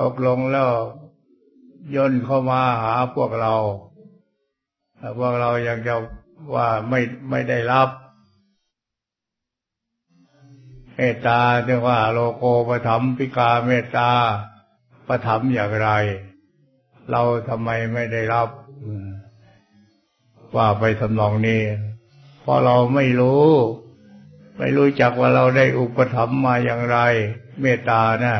ตกลงแล้วย่นเข้ามาหาพวกเราพวกเรายังจะว่าไม่ไม่ได้รับเมตตาเรียกว่าโลโกปถัมพิกาเมตตาปถัมอย่างไร เราทำไมไม่ได้รับว่าไปทำนองนี้ เพราะเราไม่รู้ ไม่รู้จักว่าเราได้อุปถัมมาอย่างไร เมตตาน่ะ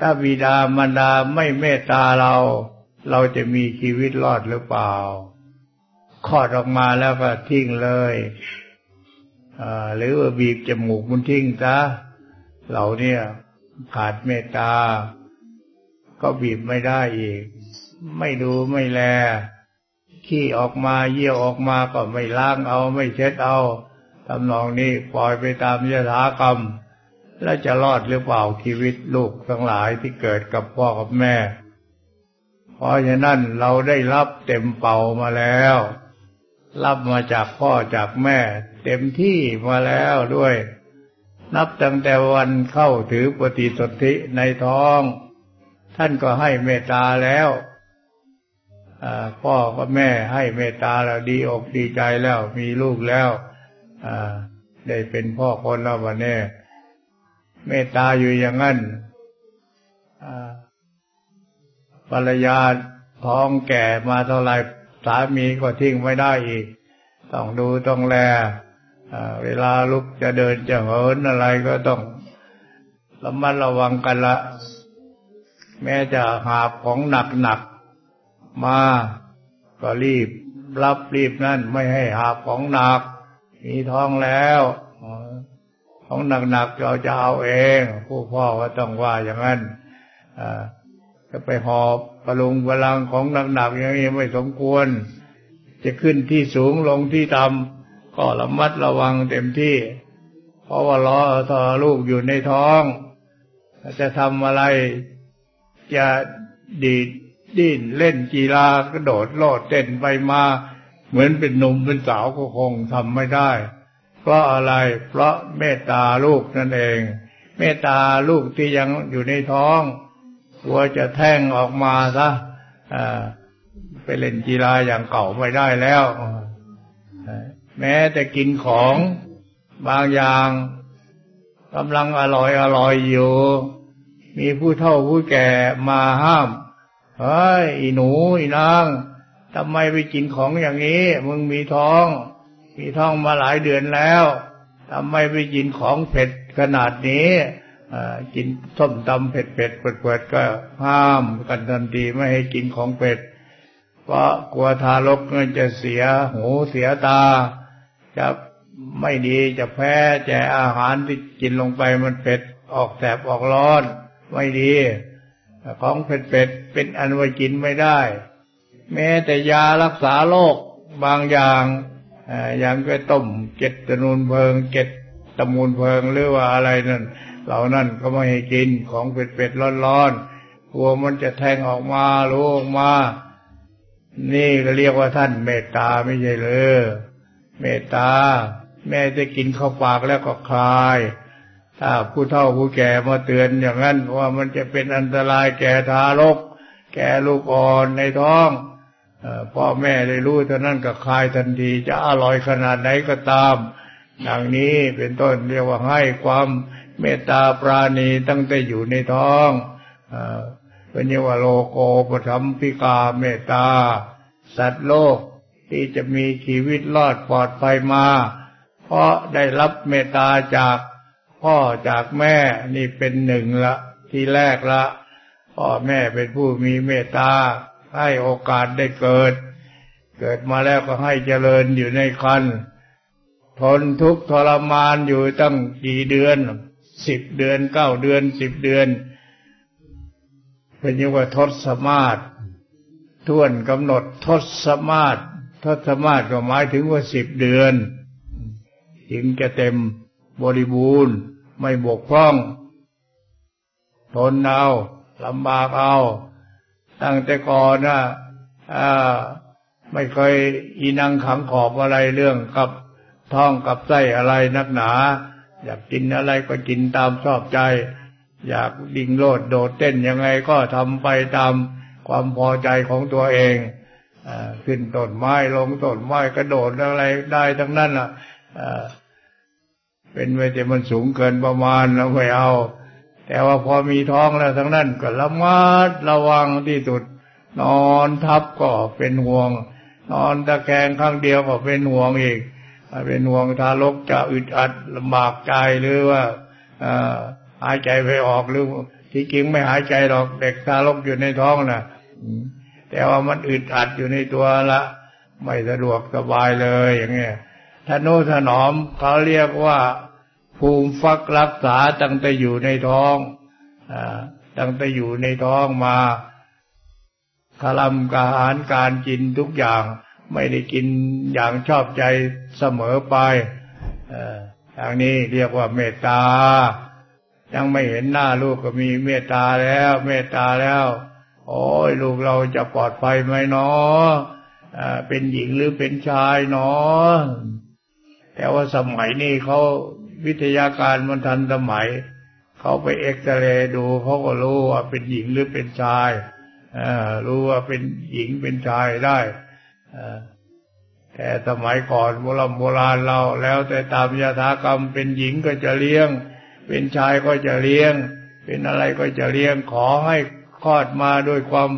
ถ้าบิดามารดาไม่เมตตาเรา เราจะมีชีวิตรอดหรือเปล่าคลอดออกมาแล้วก็ทิ้งเลยหรือว่าบีบจมูกมันทิ้งซะเราเนี่ยขาดเมตตา ก็บีบไม่ได้อีก ไม่ดูไม่แล ขี้ออกมาเยี่ยวออกมาก็ไม่ล้างเอาไม่เช็ดเอาทำนองนี้ปล่อยไปตามยถากรรม แล้วจะรอดหรือเปล่าชีวิตลูกทั้งหลายที่เกิดกับพ่อกับแม่ เพราะฉะนั้นเราได้รับเต็มเป่ามาแล้ว รับมาจากพ่อจากแม่ เต็มที่มาแล้วด้วย นับตั้งแต่วันเข้าถือปฏิสนธิในท้อง ท่านก็ให้เมตตาแล้วพ่อก็แม่ให้เมตตาแล้วดีอกดีใจแล้วมีลูกแล้วได้เป็นพ่อคนแล้ววันนี้ เมตตาอยู่อย่างนั้นภรรยาท้องแก่มาเท่าไรสามีก็ทิ้งไม่ได้อีก ต้องดูต้องแลเวลาลุกจะเดินจะเหินอะไรก็ต้องระมัดระวังกันละ แม้จะหาของหนักหนักมาก็รีบรับรีบนั่นไม่ให้หาของหนัก มีท้องแล้ว ของหนักๆเราจะเอาเอง ผู้พ่อก็ต้องว่าอย่างนั้นจะไปหอบประลุงพลังของหนักๆอย่างนี้ไม่สมควร จะขึ้นที่สูงลงที่ต่ำก็ระมัดระวังเต็มที่ เพราะว่าล้อทอลูกอยู่ในท้อง จะทำอะไร จะดีดดิ้นเล่นกีฬากระโดดโลดเต้นไปมา เหมือนเป็นหนุ่มเป็นสาวก็คงทำไม่ได้ เพราะอะไร เพราะเมตตาลูกนั่นเอง เมตตาลูกที่ยังอยู่ในท้องกลัวจะแท่งออกมาซะไปเล่นกีฬาอย่างเก่าไม่ได้แล้ว แม้แต่กินของบางอย่างกำลังอร่อยอร่อยอยู่ มีผู้เฒ่าผู้แก่มาห้ามเฮ้ยอีหนูอีนางทำไมไปกินของอย่างนี้ มึงมีท้อง มีท้องมาหลายเดือนแล้วทำไมไปกินของเผ็ดขนาดนี้กินส้มตำเผ็ดเผ็ดเปิดๆก็ห้ามกันทันทีไม่ให้กินของเผ็ด เพราะกลัวทารกจะเสียหูเสียตา จะไม่ดีจะแพ้แจอาหารที่กินลงไปมันเผ็ดออกแสบออกร้อน ไม่ดีของเผ็ดเผ็ดเป็นอันว่ากินไม่ได้ แม้แต่ยารักษาโรคบางอย่าง อย่างก็ต้มเก็ดตะนูนเพลิงเก็ดตะมูลเพลิงหรือว่าอะไรนั่นเหล่านั้นก็ไม่ให้กินของเผ็ดเผ็ดร้อนร้อนกลัวมันจะแทงออกมาลูกมา นี่ก็เรียกว่าท่านเมตตาไม่ใช่เลยเมตตา แม่จะกินเข้าปากแล้วก็คลาย ถ้าผู้เฒ่าผู้แก่มาเตือนอย่างนั้นว่ามันจะเป็นอันตรายแก่ทารก แก่ลูกอ่อนในท้อง พ่อแม่ได้รู้เท่านั้นก็คลายทันที จะอร่อยขนาดไหนก็ตามดังนี้เป็นต้นเรียกว่าให้ความเมตตาปราณีตั้งแต่อยู่ในท้องเป็นเยวโลโกปถัมพิกาเมตตา สัตว์โลกที่จะมีชีวิตรอดปลอดภัยมา เพราะได้รับเมตตาจากพ่อจากแม่นี่เป็นหนึ่งละ ที่แรกละ พ่อแม่เป็นผู้มีเมตตา ให้โอกาสได้เกิด เกิดมาแล้วก็ให้เจริญอยู่ในคันทนทุกข์ทรมานอยู่ตั้งกี่เดือนสิบเดือนเก้าเดือนสิบเดือน เป็นยังว่าทศมาศท่วนกำหนดทศมาศทศมาศก็หมายถึงว่าสิบเดือน ถึงจะเต็มบริบูรณ์ ไม่บกพร่อง ทนเอาลำบากเอา ตั้งแต่ก่อนนะอ่าไม่เคยอีนังขังขอบอะไรเรื่องกับท้องกับไส้อะไรนักหนา อยากกินอะไรก็กินตามชอบใจ อยากดิ่งโลดโดดเต้นยังไงก็ทำไปตามความพอใจของตัวเองอขึ้นต้นไม้ลงต้นไม้กระโดดอะไรได้ทั้งนั้นล่ะเป็นไว้แต่มันสูงเกินประมาณเราไม่เอา แต่ว่าพอมีท้องแล้วทั้งนั้นก็ระมัดระวังที่สุด นอนทับก็เป็นห่วง นอนตะแคงข้างเดียวก็เป็นห่วงอีกเป็นห่วงทารกจะอึดอัดลำบากใจหรือว่าหายใจไปออกหรือที่จริงไม่หายใจหรอกเด็กทารกอยู่ในท้องนะ่ะแต่ว่ามันอึดอัดอยู่ในตัวละไม่สะดวกสบายเลยอย่างเงี้ยทนุถนอมเขาเรียกว่า ภูมิฟักรักษาตั้งแต่อยู่ในท้องอตั้งแต่อยู่ในท้องมาคลำกาหารการกินทุกอย่าง ไม่ได้กินอย่างชอบใจเสมอไปอย่างนี้เรียกว่าเมตตา ยังไม่เห็นหน้าลูกก็มีเมตตาแล้ว เมตตาแล้ว โอ้ยลูกเราจะปลอดภัยไหมเนาะเป็นหญิงหรือเป็นชายเนาะแต่ว่าสมัยนี้เขา วิทยาการมันทันสมัย เขาไปเอ็กซเรย์ดูเขาก็รู้ว่าเป็นหญิงหรือเป็นชายรู้ว่าเป็นหญิงเป็นชายได้แต่สมัยก่อนโบราณโบราณเราแล้วแต่ตามยถากรรมเป็นหญิงก็จะเลี้ยง เป็นชายก็จะเลี้ยง เป็นอะไรก็จะเลี้ยงขอให้คลอดมาด้วยความ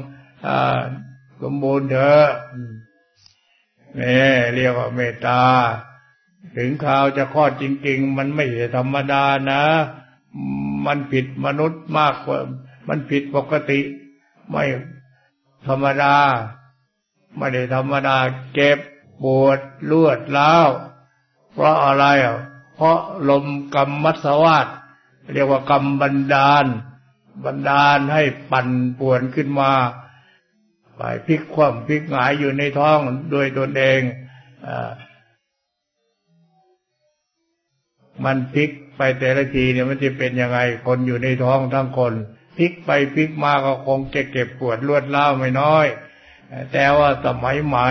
สมบูรณ์เถอะนี่เรียกว่าเมตตา ถึงข่าวจะคลอดจริง ๆ มันไม่ธรรมดานะ มันผิดมนุษย์มากกว่า มันผิดปกติ ไม่ธรรมดา ไม่ได้ธรรมดาเก็บปวดลวดล้าวเพราะอะไรอะเพราะลมกรรมมัสวาดเรียกว่ากรรมบันดาล บันดาลให้ปั่นป่วนขึ้นมาไปพลิกคว่ำพลิกหงายอยู่ในท้องโดยตนเองอ่ มันพลิกไปแต่ละทีเนี่ยมันจะเป็นยังไงคนอยู่ในท้องทั้งคนพลิกไปพลิกมาก็คงจะเก็บปวดรวดเล่าไม่น้อย แต่ว่าสมัยใหม่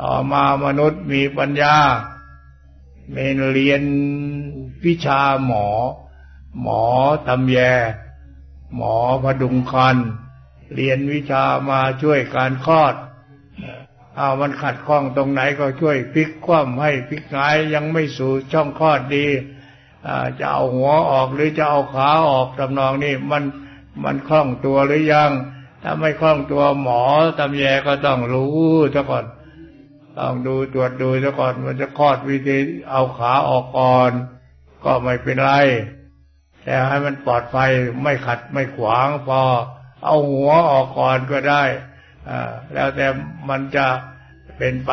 ต่อมามนุษย์มีปัญญาเมนเรียนวิชาหมอ หมอตำแย หมอพดุงคัน เรียนวิชามาช่วยการคลอด อามันขัดข้องตรงไหนก็ช่วยพลิกคว่ำให้พลิกงายยังไม่สู่ช่องคลอดดีจะเอาหัวออกหรือจะเอาขาออกทำนองนี้มันมันคล่องตัวหรือยัง ถ้าไม่คล่องตัวหมอตำแยก็ต้องรู้ซะก่อนต้องดูตรวจดูซะก่อน มันจะคลอดวิธีเอาขาออกก่อน ก็ไม่เป็นไรแต่ให้มันปลอดภัยไม่ขัดไม่ขวางพอ เอาหัวออกก่อนก็ได้ แล้วแต่มันจะเป็นไป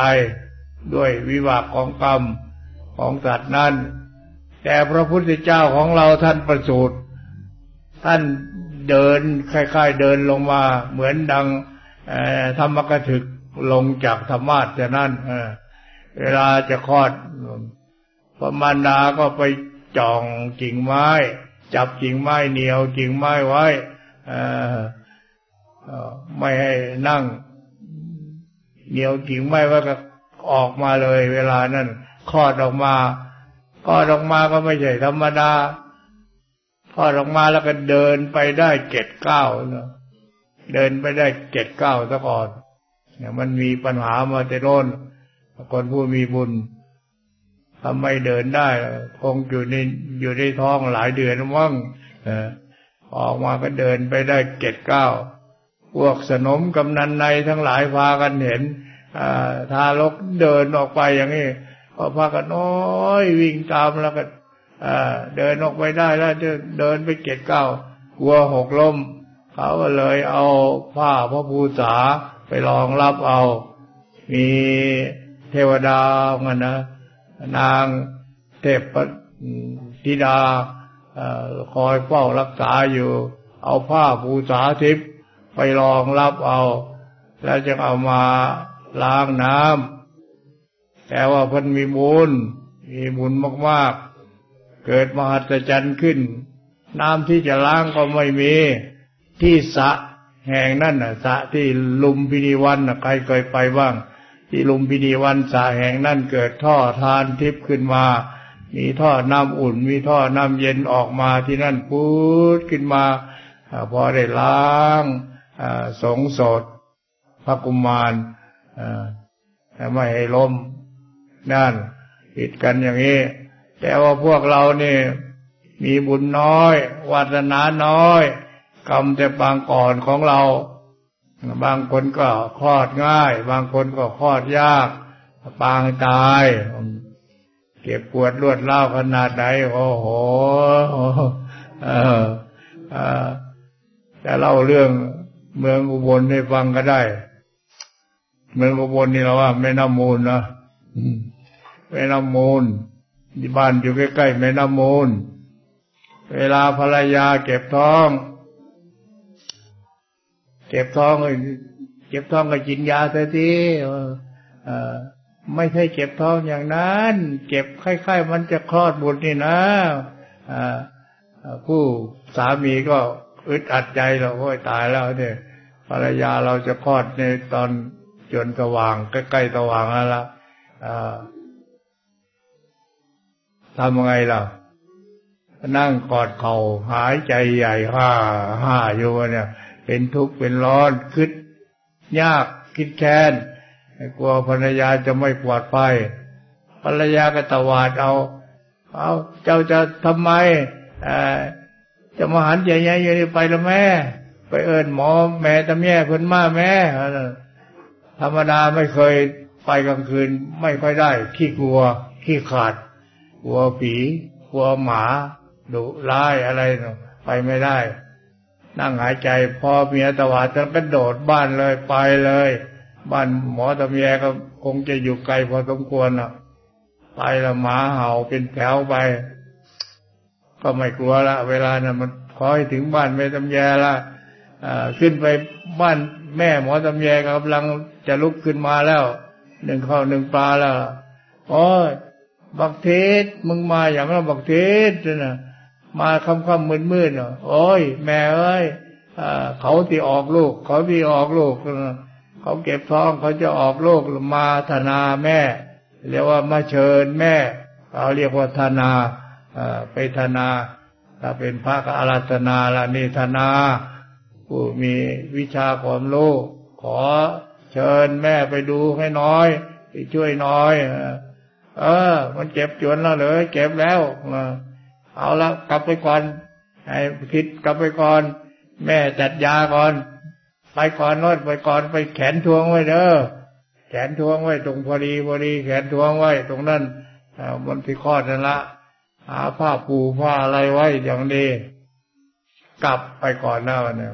ด้วยวิบากของกรรมของสัตว์นั้น แต่พระพุทธเจ้าของเราท่านประสูติท่านเดินคล้าย ๆเดินลงมา เหมือนดังธรรมกถึกลงจากธรรมาสจะนั่นเวลาจะคลอดพระมารดาก็ไปจ่องกิ่งไม้ จับกิ่งไม้เหนียวกิ่งไม้ไว้ ไม่ให้นั่งเหนียวกิ่งไม้ว่าก็ออกมาเลย เวลานั้นคลอดออกมาคลอดออกมาก็ไม่ใช่ธรรมดาคลอดออกมาแล้วก็เดินไปได้เจ็ดเก้าเนะเดินไปได้เจ็ดเก้าซะก่อนเนี่ยมันมีปัญหามาแต่โน้นคนผู้มีบุญทำไม่เดินได้ คงอยู่ในอยู่ในท้องหลายเดือนมั้งออกมาก็เดินไปได้เจ็ดเก้า พวกสนมกำนันในทั้งหลายพากันเห็นทารกเดินออกไปอย่างนี้ก็พากันน้อยวิ่งตามแล้วก็เดินออกไปได้แล้วเดินไปเก็ดเก้ากลัวหกล้มเขาก็เลยเอาผ้าพระภูษาไปรองรับเอา มีเทวดาเงินนะนางเทพธิดาคอยเฝ้ารักษาอยู่ เอาผ้าภูษาทิพย์ ไปรองรับเอา แล้วจะเอามาล้างน้ำแต่ว่าพันมีบุญมีบุญมากๆ เกิดมหัศจรรย์ขึ้น น้ำที่จะล้างก็ไม่มี ที่สะแห่งนั่นน่ะสะที่ลุมพินีวันน่ะใครเคยไปบ้าง ที่ลุมพินีวันสะแห่งนั่นเกิดท่อทานทิพย์ขึ้นมา มีท่อน้ำอุ่น มีท่อน้ำเย็นออกมาที่นั่นพูดขึ้นมา พอได้ล้าง สงสดพระกุมารไม่ให้ล้มนั่นผิดกันอย่างนี้ แต่ว่าพวกเราเนี่ยมีบุญน้อย วาสนาน้อย กรรมแต่บางก่อนของเรา บางคนก็คลอดง่าย บางคนก็คลอดยาก ปางตาย เก็บปวดรวดเล่าขนาดไหนโอ้โหเออเออจะเล่าเรื่อง เมืองอุบลให้ฟังก็ได้ เมืองอุบลนี่เราว่าแม่น้ำมูลนะแม่น้ำมูลที่บ้านอยู่ใกล้ๆแม่น้ำมูล เวลาภรรยาเก็บท้อง เก็บท้องเก็บท้องก็กินยาเสียทีไม่ใช่เก็บท้องอย่างนั้น เก็บค่อยๆมันจะคลอดบุตรนี่นะผู้สามีก็ อึดอัดใจเราโอ้ยตายแล้วเนี่ยภรรยาเราจะคลอดในตอนจนสว่างใกล้ๆสว่างแล้วละทำยังไงล่ะนั่งกอดเขา่าหายใจใหญ่ห้าห้าอยู่เนี่ย เป็นทุกข์เป็นร้อนคิดยากคิดแค้นกลัวภรรยาจะไม่ปลอดภัยภรรยาก็ตวาดเอา เอาเจ้าจะทำไม จะมาหันใหญ่ๆอยู่นี่ไปละแม่ ไปเอิญหมอแม่ตะแม่คนมาแม่ธรรมดาไม่เคยไปกลางคืนไม่ค่อยได้ ขี้กลัว ขี้ขาด กลัวผีกลัวหมาดุร้ายอะไรไปไม่ได้ นั่งหายใจ พอเมียตวาดจะกระโดดบ้านเลยไปเลย บ้านหมอตะแม่ก็คงจะอยู่ไกลพอสมควรอะ ไปละหมาเห่าเป็นแถวไป ก็ไม่กลัวละ เวลานะ่ะมันคอยถึงบ้านแม่ตำแยละขึ้นไปบ้านแม่หมอตำแยกำลังจะลุกขึ้นมาแล้วหนึ่งข้าวหนึ่งปลาแล้วโอ้ยบักเทศมึงมาอย่างนั้นบักเทศนะมาค่ำค่ำมืดมืดเนาะโอ้ย แม่เอ้ยเขาที่ออกลูก เขาที่ออกลูกเขาเก็บท้องเขาจะออกลูกมาธนาแม่ เรียกว่ามาเชิญแม่ เขาเรียกว่าธนา ไปธนา ถ้าเป็นพระก็อารัธนาละนี่ธนา ผู้มีวิชาความรู้ขอเชิญแม่ไปดูให้น้อยไปช่วยน้อย เออ มันเจ็บจวนแล้วเลยเก็บแล้วเอาละกลับไปก่อนให้คิดกลับไปก่อน แม่จัดยาก่อน ไปก่อนนดไปก่อนไปแขนทวงไว้เด้อแขนทวงไว้ตรงพอดีพอดี แขนทวงไว้ ตรงนั้นมันที่คอดนั่นละ หาผ้าปูผ้าอะไรไว้อย่างดีกลับไปก่อนหน้าเนี่ย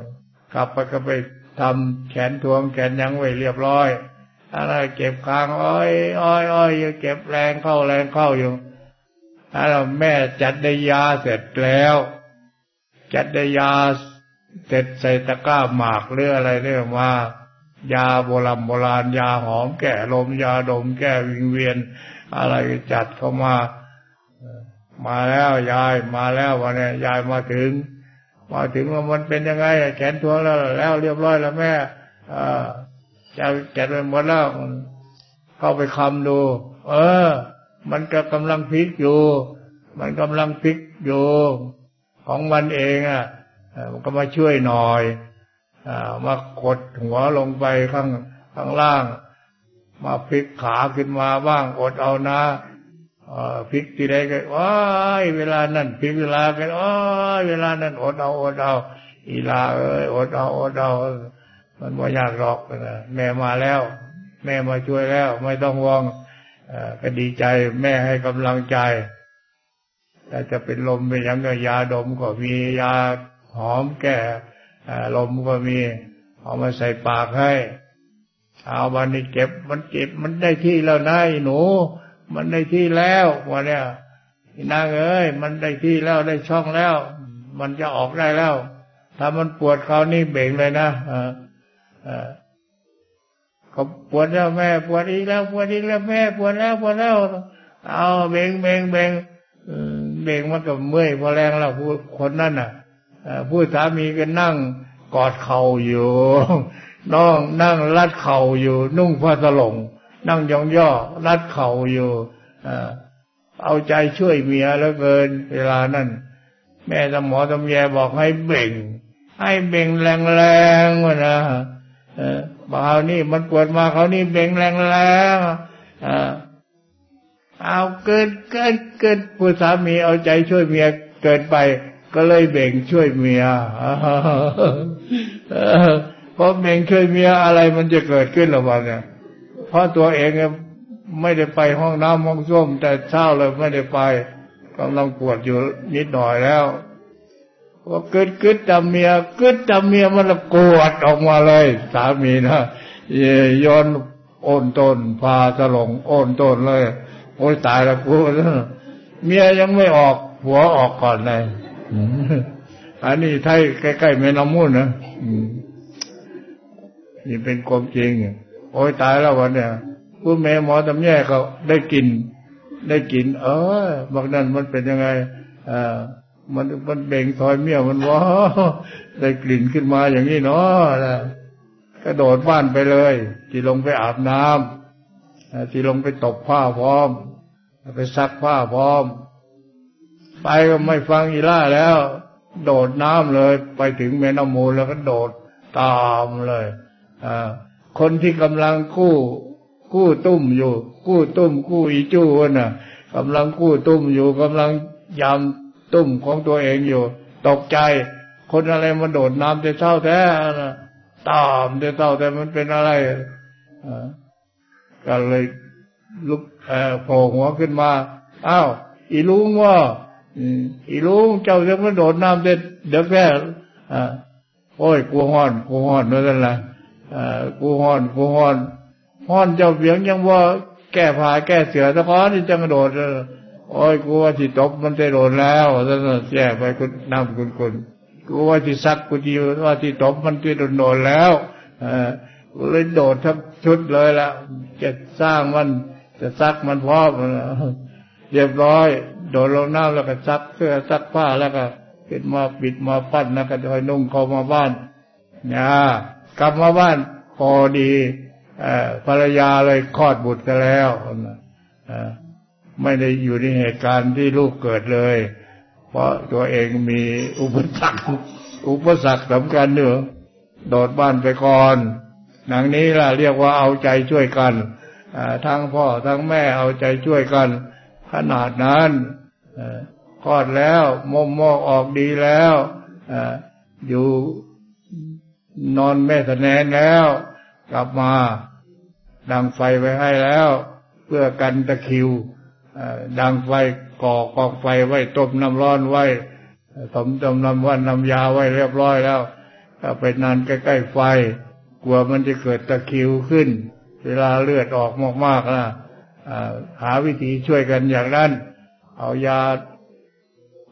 กลับไปก็ไปทำแขนทวงแขนยังไว้เรียบร้อยอะไรเก็บค้างอ้อยอ้อยอ้อยอยู่เก็บแรงเข้าแรงเข้าอยู่แล้วแม่จัดได้ยาเสร็จแล้ว จัดได้ยาเสร็จใส่ตะกร้าหมากหรืออะไรเรื่องมายาโบราณโบราณยาหอมแก้ลมยาดมแก้วิงเวียน อะไรจัดเข้ามา มาแล้วยายมาแล้ววันนี้ยายมาถึง มาถึงว่ามันเป็นยังไง แขนทวงแล้วแล้วเรียบร้อยแล้วแม่อ่าจะแกะไปหมดแล้วเข้าไปคำดู เออ มันก็กำลังพลิกอยู่ มันกำลังพลิกอยู่ของมันเองอะมันก็มาช่วยหน่อยอมากดหัวลงไปข้างข้างล่าง มาพลิกขาขึ้นมาบ้างอดเอานะ พลิกทีใดก็ว้ายเวลานั้นพลิกเวลากันอ้ยเวลานั้นอดเอาอดเอาอีลาเอ้ยอดเอาอดเอามันไม่ยากหรอกนะแม่มาแล้ว แม่มาช่วยแล้ว ไม่ต้องห่วงก็ดีใจแม่ให้กำลังใจถ้าจะเป็นลมเป็นยังก็ยาดมก็มียาหอมแก้ลมก็มี เอามาใส่ปากให้ เอาวันนี้เก็บมันเก็บมันได้ที่แล้วนายหนู มันได้ที่แล้ววันเนี้ยนางเอ้ยมันได้ที่แล้วได้ช่องแล้ว มันจะออกได้แล้ว ถ้ามันปวดเขานี่เบ่งเลยนะอ่าอ่าเขาปวดแล้วแม่ ปวดอีกแล้วปวดอีกแล้วแม่ปวดแล้วปวดแล้ว เอาเบ่งเบ่งเบ่งเบ่งมันก็เมื่อยพอแรงแล้วผู้คนนั่นน่ะผู้สามีก็นั่งกอดเข่าอยู่น้องนั่งรัดเข่าอยู่ นุ่งผ้าสลง นั่งยองย่อรัดเข่าอยู่เอาใจช่วยเมียแล้วเกิน เวลานั้นแม่สมอตำแยบอกให้เบ่ง ให้เบ่งแรงๆวะนะเออบ่าวนี่มันปวดมาเขานี่เบ่งแรงๆอ่าเอาเกินเกินเกินผู้สามีเอาใจช่วยเมียเกินไป ก็เลยเบ่งช่วยเมียเพราะเบ่งช่วยเมียอะไรมันจะเกิดขึ้นหรือเปล่าเนี่ย เพราะตัวเองไม่ได้ไปห้องน้ำห้องส้วมแต่เช้าเลยไม่ได้ไปกำลังปวดอยู่นิดหน่อยแล้วว่าเกิดกึดจำเมียกึดจำเมียมันละกวดออกมาเลย สามีนะย้อนโอนต้นพาสลงโอนต้นเลย โอ้ยตายแล้วกูเมียยังไม่ออก หัวออกก่อนเลยอันนี้ไทยใกล้ๆแม่น้ำมูลนะนี่เป็นความจริง โอ้ยตายแล้ววันเนี้ยผู้แม่หมอตำแย่เขาได้กิน ได้กิน เออบางนั้นมันเป็นยังไงอ่ามันมันเบ่งถอยเมียมันว้าได้กลิ่นขึ้นมาอย่างนี้เนาะนะกระโดดบ้านไปเลยที่ลงไปอาบน้ำที่ลงไปตบผ้าพร้อม ไปซักผ้าพร้อม ไปก็ไม่ฟังอีล่าแล้ว โดดน้ำเลย ไปถึงแม่น้ำมูลแล้วก็โดดตามเลย อ่า คนที่กำลังกู้ กู้ตุ้มอยู่ กู้ตุ้ม กู้อีจู้น่ะกำลังกู้ตุ้มอยู่กำลังยำตุ้มของตัวเองอยู่ ตกใจ คนอะไรมาโดดน้ำจะเท่าแท้นะตามจะเท่าแต่มันเป็นอะไรก็เลยลุกโผล่หัวขึ้นมาอ้าวอีลุงว่าอีลุงเจ้าจะมาโดดน้ำเด็ดเด็กแค่โอ้ยกูห้อนกูห้อนนั่นแหละ กูห้อนกูห้อนห้อนเจ้าเบียงยังว่าแก้ผ้าแก้เสือตะก้อนที่จะกระโดดโอ้ยกูว่าที่ตบมันจะโดนแล้วท่านแย่ไปคุณน้ำคุณคุณกูว่าที่ซักกูจีว่าที่ตบมันจะโดนโดนแล้วอกูเลยโดดทั้งชุดเลยละจะสร้างมันจะซักมันพร้อมเรียบร้อย โดดลงน้ำแล้วก็ซักเสื้อซักผ้าแล้วก็ขึ้นมาปิดมาปั้นแล้วก็คอยนุ่งเข้ามาบ้านเนี่ย กลับมาบ้านพอดีภรรยาเลยคลอดบุตรกันแล้วไม่ได้อยู่ในเหตุการณ์ที่ลูกเกิดเลย เพราะตัวเองมีอุปสรรคอุปสรรคสำคัญเนอะโดดบ้านไปก่อนหนังนี้ล่ะเรียกว่าเอาใจช่วยกันทั้งพ่อทั้งแม่เอาใจช่วยกัน ขนาดนั้นคลอดแล้วมมมอกออกดีแล้วอยู่ นอนแม่สแนนแล้ว กลับมาดังไฟไว้ให้แล้ว เพื่อกันตะคิวดังไฟก่อกองไฟไว้ต้มน้ำร้อนไว้สมต้มน้ำวันน้ำยาไว้เรียบร้อยแล้วถ้าไปนานใกล้ๆไฟ กลัวมันจะเกิดตะคิวขึ้น เวลาเลือดออกมากๆนะหาวิธีช่วยกันอย่างนั้น เอายา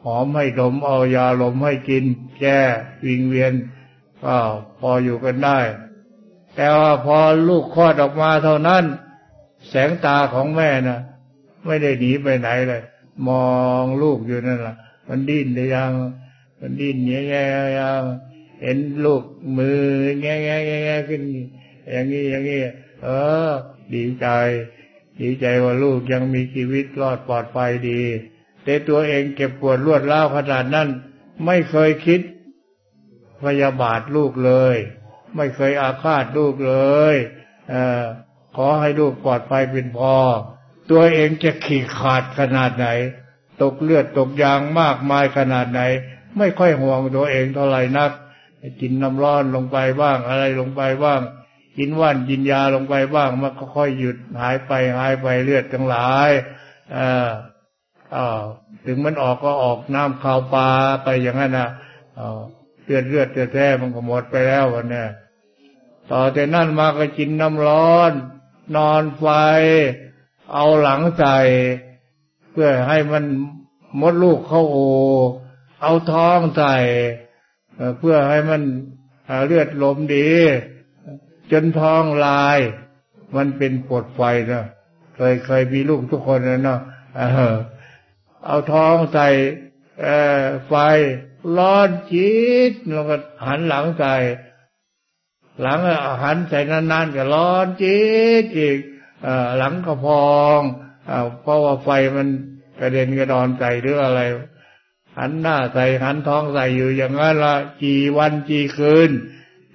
หอมให้ดมเอายาลมให้กิน แก้วิงเวียน ก็พออยู่กันได้ แต่ว่าพอลูกคลอดออกมาเท่านั้น แสงตาของแม่นะ่ะ ไม่ได้หนีไปไหนเลย มองลูกอยู่นั่นแหละมันดิ้นได้ยัง มันดิ้นแง่แง่ยังเห็นลูกมือแง่แง่แง่ขึ้น อย่างนี้อย่างนี้เออ ดีใจ ดีใจว่าลูกยังมีชีวิตรอดปลอดภัยดี แต่ตัวเองเก็บปวดรวดร้าวขนาดนั้น ไม่เคยคิด พยาบาทลูกเลย ไม่เคยอาฆาตลูกเลยเออขอให้ลูกปลอดภัยเป็นพอ ตัวเองจะขีดขาดขนาดไหน ตกเลือดตกยางมากมายขนาดไหน ไม่ค่อยห่วงตัวเองเท่าไหร่นักกินน้ำร้อนลงไปบ้างอะไรลงไปบ้างกินว่านกินยาลงไปบ้างมันก็ค่อยหยุดหายไปหายไปเลือดทั้งหลายอ่าอ่าถึงมันออกก็ออกน้ำข้าวปลาไปอย่างนั้นนะอ่า เลือดเลือดแท้ๆมันก็หมดไปแล้ววันนี้ต่อจากนั้นมาก็กินน้ำร้อน นอนไฟ เอาหลังใส่ เพื่อให้มันมดลูกเข้าโอ เอาท้องใส่ เพื่อให้มันเลือดลมดี จนท้องลาย มันเป็นปวดไฟนะเคยเคยมีลูกทุกคนนะเนาะเอาท้องใส่ไฟ ร้อนจีดแล้วก็หันหลังใส่หลังหันใส่นานๆก็ร้อนจีดอีกหลังก็พองเพราะว่าไฟมันกระเด็นกระดอนใส่หรืออะไร หันหน้าใส่หันท้องใส่อยู่อย่างนั้นละกี่วันกี่คืน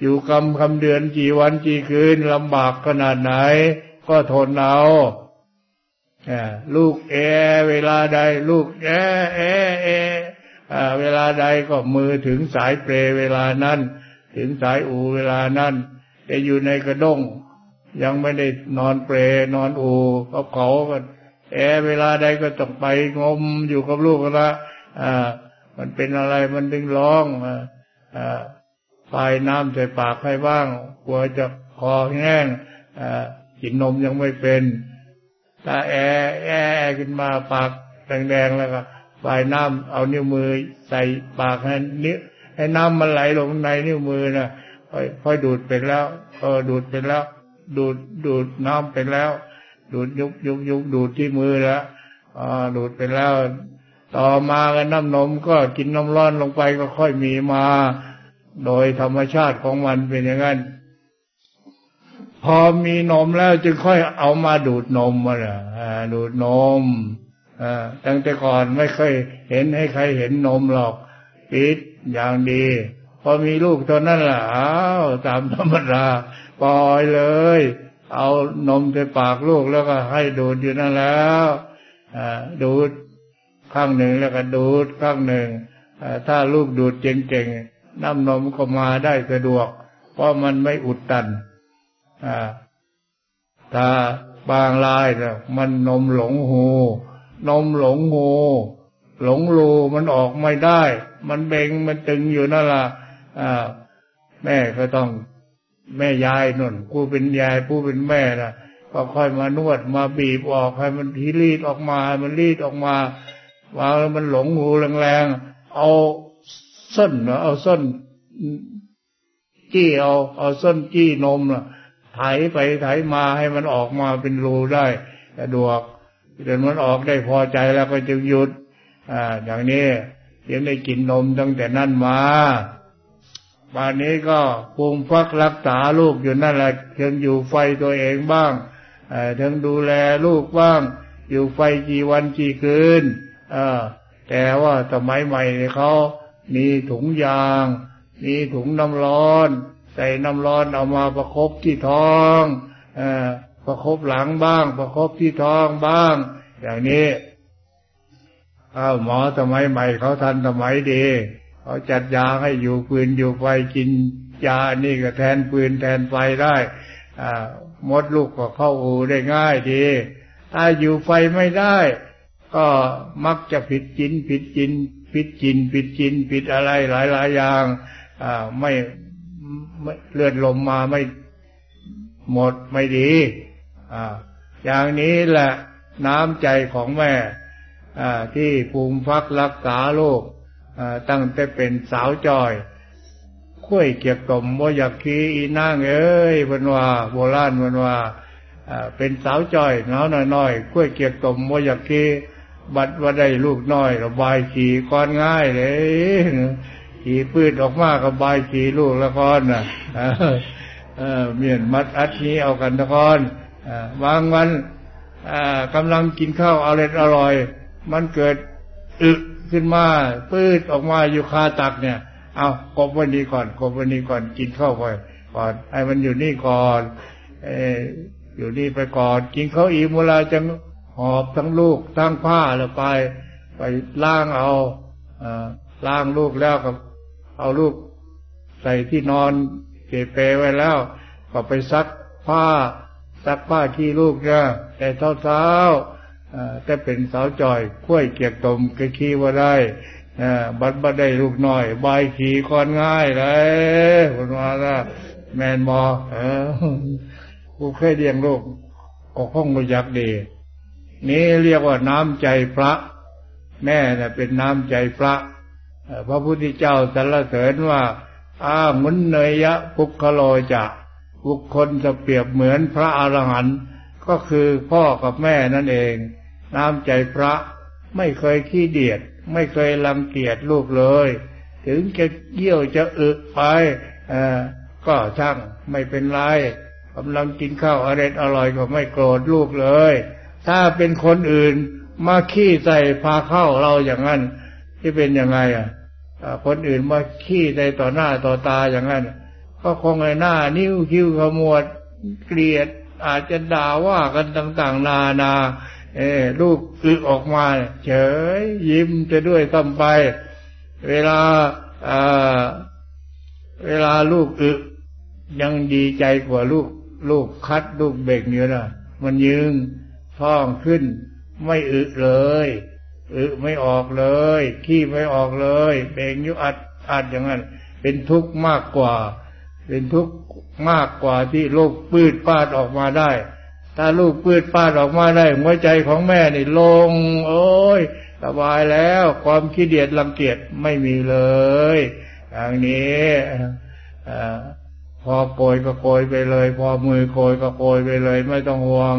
อยู่คำคำเดือนกี่วันกี่คืนลำบากขนาดไหน ก็ทนเอาลูกแอเวลาใด ลูกแอแอแอ เวลาใดก็มือถึงสายเปรเวลานั้น ถึงสายอูเวลานั้นแต่อยู่ในกระด้ง ยังไม่ได้นอนเปรนอนอูเขาเขาก็แอเวลาใดก็ต้องไปงมอยู่กับลูกละอ่า มันเป็นอะไรมันดึงร้องอ่าปลายน้ำใส่ปากให้บ้างกลัวจะคอแห้งอ่ากินนมยังไม่เป็นถ้าแอแอขึ้นมาปากแดงๆแล้วก็ ปลายน้ำเอานิ้วมือใส่ปากให้นิ้วให้น้ำมันไหลลงในนิ้วมือนะค่อยค่อยดูดเป็นแล้วเออดูดเป็นแล้ว ดูดดูดน้ำเป็นแล้ว ดูดยุบยุบยุบดูดที่มือแล้วอ่าดูดเป็นแล้ว ต่อมากันน้ำนมก็กินน้ำร้อนลงไปก็ค่อยมีมา โดยธรรมชาติของมันเป็นอย่างนั้นพอมีนมแล้วจึงค่อยเอามาดูดนมมาละดูดนม ตั้งแต่ก่อนไม่เคยเห็นให้ใครเห็นนมหรอกปิดอย่างดี พอมีลูกเท่านั้นแหละอ้าวตามธรรมดาปล่อยเลย เอานมใส่ปากลูกแล้วก็ให้ดูดอยู่นั่นแล้วดูดข้างหนึ่งแล้วก็ดูดข้างหนึ่งถ้าลูกดูดเก่งๆน้ำนมก็มาได้สะดวก เพราะมันไม่อุดตันถ้าบางรายเนี่ยมันนมหลงหู นมหลงหูหลงรูมันออกไม่ได้ มันเบ่งมันตึงอยู่นั่นละ่ะแม่ก็ต้อง แม่ยายนุ่นผู้เป็นยายผู้เป็นแม่นะก็ค่อยมานวดมาบีบออกให้มันทีรีดออกมา มันรีดออกมาวาแล้วมันหลงหูแรงๆเอาส้นเนะเอาส้นจี้เอาเอาส้นจี้นมนะไถไปไถมาให้มันออกมาเป็นรูได้สะดวก จนมันออกได้พอใจแล้วก็จึงหยุด อ่า อย่างนี้ยังได้กินนมตั้งแต่นั้นมาป่านนี้ก็ภูมิพักรักษาลูกอยู่นั่นแหละยังอยู่ไฟตัวเองบ้างทั้งดูแลลูกบ้าง อยู่ไฟกี่วันกี่คืนอแต่ว่าสมัยใหม่เขามีถุงยาง มีถุงน้ำร้อน ใส่น้ำร้อนเอามาประครบที่ท้องอ ประครบหลังบ้าง ประครบที่ท้องบ้าง อย่างนี้อ้าวหมอสมัยใหม่เขาทันสมัยดีเขาจัดยาให้อยู่ปืนอยู่ไฟกินยานี่ก็แทนปืนแทนไฟได้อ่ามดลูกก็เข้าอูได้ง่ายดีถ้าอยู่ไฟไม่ได้ ก็มักจะผิดจินผิดจินผิดจินผิดจินผิดอะไรหลายหลายอย่างอ่าไม่เลือดลมมาไม่หมดไม่ดี อ่าอย่างนี้แหละน้ำใจของแม่ที่ภูมิฟักรักษาโลกตั้งแต่เป็นสาวจอยคุยเกียวกับโมอยากคีอีนางเอ้ยบนว่าโบราณบนว่าเป็นสาวจอยเนาะน้อยๆคุยเกียวกับโมอยากคีบัดว่าได้ลูกน้อยระบายขี่ก้อนง่ายเลยขี่ปืนออกมากับบายขี่ลูกละครน่ะเมียนมัดอัดนี้เอากันละคร บางวันกำลังกินข้าวอร่อยอร่อย มันเกิดอึขึ้นมาปืดออกมาอยู่คาตักเนี่ย เอากบวันนี้ก่อนกบวันนี้ก่อนกินข้าวไปก่อนให้มันอยู่นี่ก่อนเออยู่นี่ไปก่อนกินข้าวอีมเวลาจะหอบทั้งลูกทั้งผ้าแล้วไป ไปล้างเอาล้างลูกแล้วก็เอาลูกใส่ที่นอนเกเปไว้แล้ว ก็ไปซักผ้า ซักผ้าที่ลูกเนี่ยแต่เช้าๆแต่เป็นสาวจอยคุ้ยเกียกตมก็ขี้ว่าได้บัดบัดได้ลูกน้อยใบขี่คอนง่ายเลยคนว่าละแมนมอเออกูเคยเลี้ยงลูกก็ห้องรู้ยักดีนี้เรียกว่าน้ำใจพระ แม่น่ะเป็นน้ำใจพระพระพุทธเจ้าสรรเสริญว่าอามุนเนยะปุคโลจะ บุคคลจะเปรียบเหมือนพระอรหันต์ก็คือพ่อกับแม่นั่นเอง น้ำใจพระไม่เคยขี้เดียด ไม่เคยลังเกียจลูกเลย ถึงจะเยี่ยวจะอึไปก็ช่างไม่เป็นไรกำลังกินข้าวอร่อยอร่อยก็ไม่โกรธลูกเลย ถ้าเป็นคนอื่นมาขี้ใส่พาเข้าเราอย่างนั้น ที่เป็นยังไงอะคนอื่นมาขี้ใส่ต่อหน้าต่อตาอย่างนั้น ก็คงไอ้หน้า นิ้วคิ้วขมวดเกลียด อาจจะด่าว่ากันต่างๆ นานา เออลูกอึออกมาเฉยยิ้มจะด้วยซ้ำไป เวลาเวลาลูกอึยังดีใจกว่าลูก ลูกคัดลูกเบ่งอยู่นะมันยืงท้องขึ้น ไม่อึเลยอึไม่ออกเลยขี้ไม่ออกเลยเบ่งยู่อัดอัดอย่างนั้น เป็นทุกข์มากกว่า เป็นทุกข์มากกว่าที่ลูกปืดปาดออกมาได้ ถ้าลูกปืดปาดออกมาได้ หัวใจของแม่นี่ลง โอ้ยสบายแล้ว ความขี้เดียดลังเกียจไม่มีเลยอย่างนี้พอโกยก็โกยไปเลย พอมือโกยก็โกยไปเลย ไม่ต้องห่วง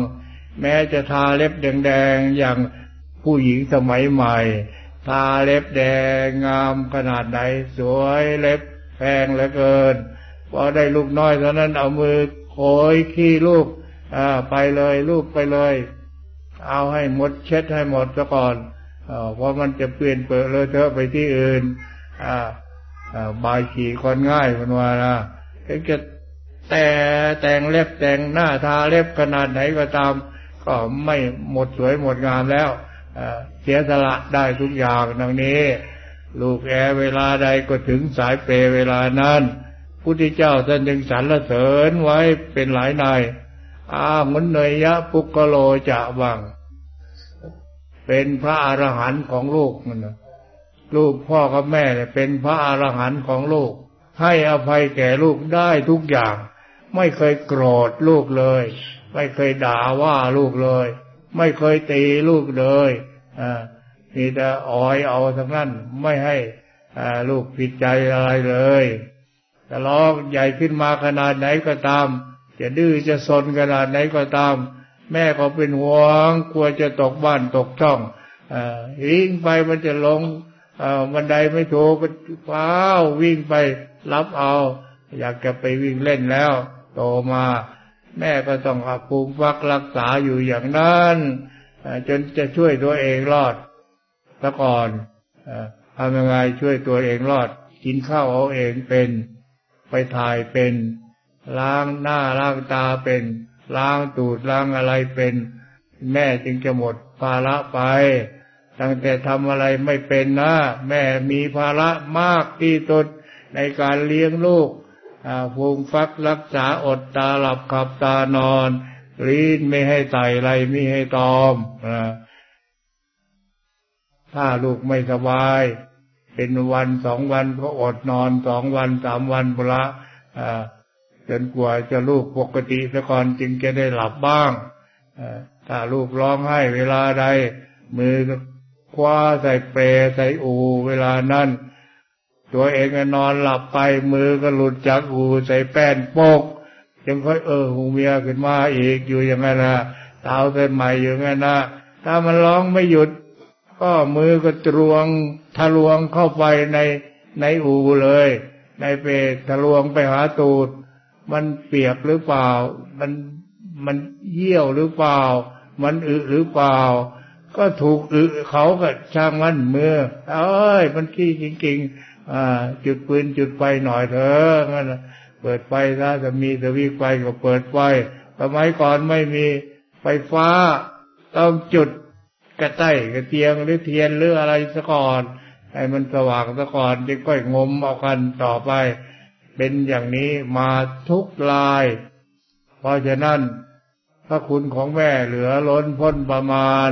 แม้จะทาเล็บแดงๆอย่างผู้หญิงสมัยใหม่ ทาเล็บแดงงามขนาดไหนสวยเล็บแพงเหลือเกิน พอได้ลูกน้อยเท่านั้นเอามือโขยขี้ลูกอ่าไปเลยลูกไปเลย เอาให้หมดเช็ดให้หมดซะก่อนเพราะมันจะเปลี่ยนเปิดเลยเถอะไปที่อื่น อ่าบายขี่คนง่ายคนว่านะจะแต่แต่งเล็บแต่งหน้าทาเล็บขนาดไหนก็ตาม ก็ไม่หมดสวยหมดงามแล้วเสียสละได้ทุกอย่างดังนี้ ลูกแอเวลาใดก็ถึงสายเปเวลานั้น พุทธเจ้าท่านจึงสรรเสริญไว้เป็นหลายนาย อามุนเนยยะปุกโลจะบัง เป็นพระอรหันต์ของลูกมันนะลูกพ่อกับแม่เนี่ยเป็นพระอรหันต์ของลูกให้อภัยแก่ลูกได้ทุกอย่าง ไม่เคยโกรธลูกเลย ไม่เคยด่าว่าลูกเลย ไม่เคยตีลูกเลยอ่ามีแต่อ้อยเอาทั้งนั้นไม่ให้อ่าลูกผิดใจอะไรเลย แต่ลอกใหญ่ขึ้นมาขนาดไหนก็ตาม จะดื้อจะซนขนาดไหนก็ตาม แม่ก็เป็นห่วงกลัวจะตกบ้านตกช่องอวิ่งไปมันจะลงบันไดไม่ถูกก็ฟ้าววิ่งไปรับเอา อยากจะไปวิ่งเล่นแล้ว โตมา แม่ก็ต้องอาภูมิฟักรักษาอยู่อย่างนั้นจนจะช่วยตัวเองรอดซะก่อนทำยังไงช่วยตัวเองรอด กินข้าวเอาเองเป็น ไปถ่ายเป็น ล้างหน้าล้างตาเป็น ล้างตูดล้างอะไรเป็น แม่จึงจะหมดภาระไป ตั้งแต่ทำอะไรไม่เป็นนะแม่มีภาระมากที่สุดในการเลี้ยงลูกฟูงฟักรักษาอดตาหลับขับตานอนรีนไม่ให้ไต่ไรไม่ให้ตอมถ้าลูกไม่สบาย เป็นวันสองวันก็อดนอนสองวันสามวันพละจนกว่าจะลูกปกติซะก่อนจึงจะได้หลับบ้างถ้าลูกร้องไห้เวลาใด มือคว้าใส่เปรใส่อู เวลานั้นตัวเองก็นอนหลับไปมือก็หลุดจากอูใส่แป้นโปกยังค่อยเออหูเมียขึ้นมาอีกอยู่อย่างนั้นนะเท้าเส้นใหม่อยู่งั้นนะถ้ามันร้องไม่หยุด ก็มือก็ตรวงทะลวงเข้าไปในในอูเลย ในเปทะลวงไปหาตูด มันเปียกหรือเปล่า มันมันเยี่ยวหรือเปล่า มันอึหรือเปล่า ก็ถูกอึเขาก็ช่างมันมือเอ้ย มันขี้จริงๆอ่า จุดปืนจุดไฟหน่อยเถอะงั้นเปิดไฟถ้าจะมีสวิตไฟก็เปิดไฟสมัยก่อนไม่มีไฟฟ้าต้องจุด กระไต้กระเทียงหรือเทียนหรืออะไรซะก่อนให้มันสว่างซะก่อนจึงค่อยงมเอากันต่อไป เป็นอย่างนี้มาทุกลาย เพราะฉะนั้นพระคุณของแม่เหลือล้นพ้นประมาณ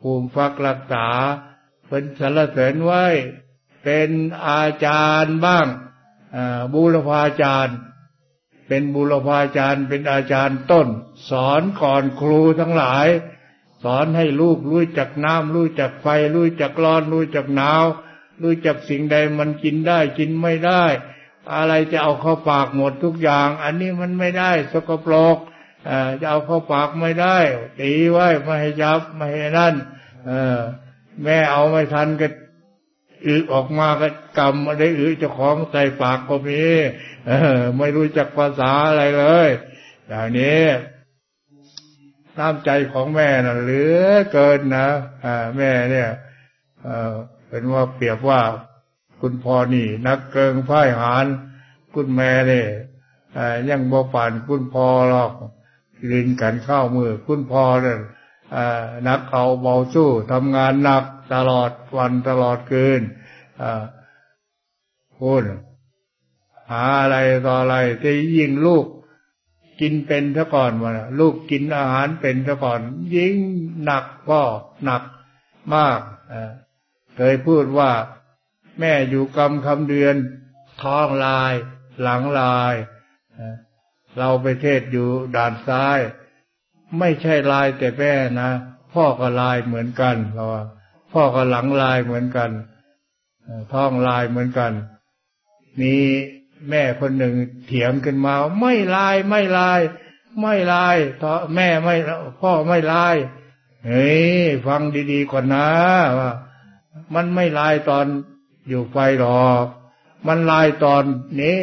ภูมิฟักรักษาเป็นสรรเสริญไว้ เป็นอาจารย์บ้างบูรพาจารย์ เป็นบูรพาจารย์ เป็นอาจารย์ต้น สอนก่อนครูทั้งหลาย สอนให้ลูกรู้จักน้ำรู้จักไฟ รู้จักร้อน รู้จักหนาว รู้จักสิ่งใดมันกินได้กินไม่ได้ อะไรจะเอาเข้าปากหมดทุกอย่าง อันนี้มันไม่ได้สกปรกจะเอาเข้าปากไม่ได้ตีไว้ไม่ให้จับไม่ให้นั่นแม่เอาไม่ทันก็อึออกมาก็กำได้อึเจ้าของใส่ปากก็มีไม่รู้จักภาษาอะไรเลยอย่างนี้ น้ำใจของแม่น่ะเหลือเกินนะอ่าแม่เนี่ยเออเป็นว่าเปรียบว่าคุณพ่อนี่ นักเกิงพ่ายหารคุณแม่เนี่ยยังบ่ป่านคุณพ่อหรอกลินกันข้าวมือคุณพ่อเนี่ยนักเอาเบาสู้ทำงานหนักตลอดวันตลอดคืนพูดหาอะไรต่ออะไรที่ยิงลูก กินเป็นซะก่อนวะลูกกินอาหารเป็นซะก่อน ยิ่งหนักพ่อหนักมากเคยพูดว่า แม่อยู่กำคำเดือน ท้องลาย หลังลายเราไปเทศอยู่ด่านซ้าย ไม่ใช่ลายแต่แม่นะพ่อก็ลายเหมือนกันเราพ่อก็หลังลายเหมือนกันท้องลายเหมือนกันมี แม่คนหนึ่งเถียงขึ้นมา ไม่ลายไม่ลาย ไม่ลายต่อแม่ไม่พ่อไม่ลายเฮ้ยฟังดีๆก่อนนะว่ามันไม่ลายตอนอยู่ไฟหรอกมันลายตอนนี้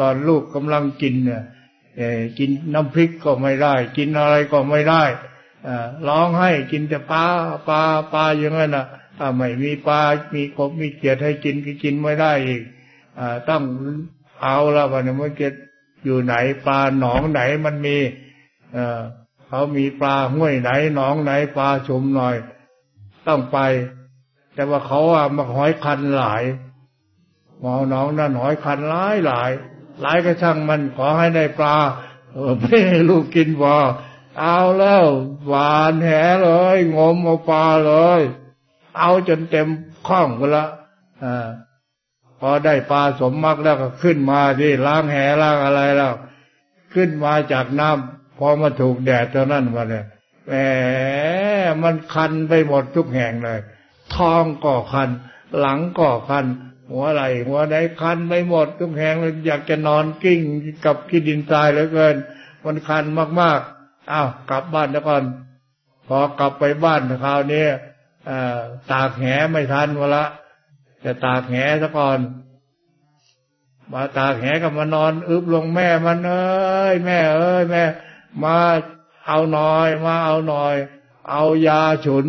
ตอนลูกกำลังกินเนี่ยกินน้ำพริกก็ไม่ได้ กินอะไรก็ไม่ได้ร้องให้กินแต่ปลาปลาปลาอย่างนั้นนะถ้าไม่มีปลามีกบมีเกียดให้กินก็กินไม่ได้อีกต้อง เอาละวันนี้มันจะอยู่ไหนปลาหนองไหนมันมีเขามีปลาห้วยไหนหนองไหนปลาชุมหน่อย ต้องไป แต่ว่าเขาอะมาหอยคันหลายหมอหนองนั่นหอยคันหลายหลายหลายก็ช่างมันขอให้ได้ปลาเออไม่ให้ลูกกินพอเอาแล้วหวานแหเลย งมเอาปลาเลย เอาจนเต็มข้องไปละอ่า พอได้ปลาสมมักแล้วก็ขึ้นมาที่ล้างแหล้างอะไรแล้ว ขึ้นมาจากน้ำพอมาถูกแดดเท่านั้นมาเนี่ยแหมมันคันไปหมดทุกแห่งเลย ท้องก็คัน หลังก็คัน หัวไหล่หัวไหนคันไปหมดทุกแห่งเลยอยากจะนอนกิ้งกับขี้ดินทรายเหลือเกิน มันคันมากๆอ้าวกลับบ้านแล้วก่อนพอกลับไปบ้านคราวนี้ตากแหไม่ทันวะละ จะตากแหซะก่อน มาตากแหก็มานอน อึบลงแม่มันเอ้ยแม่ เอ้ยแม่ มาเอาหน่อย มาเอาหน่อย เอายาฉุน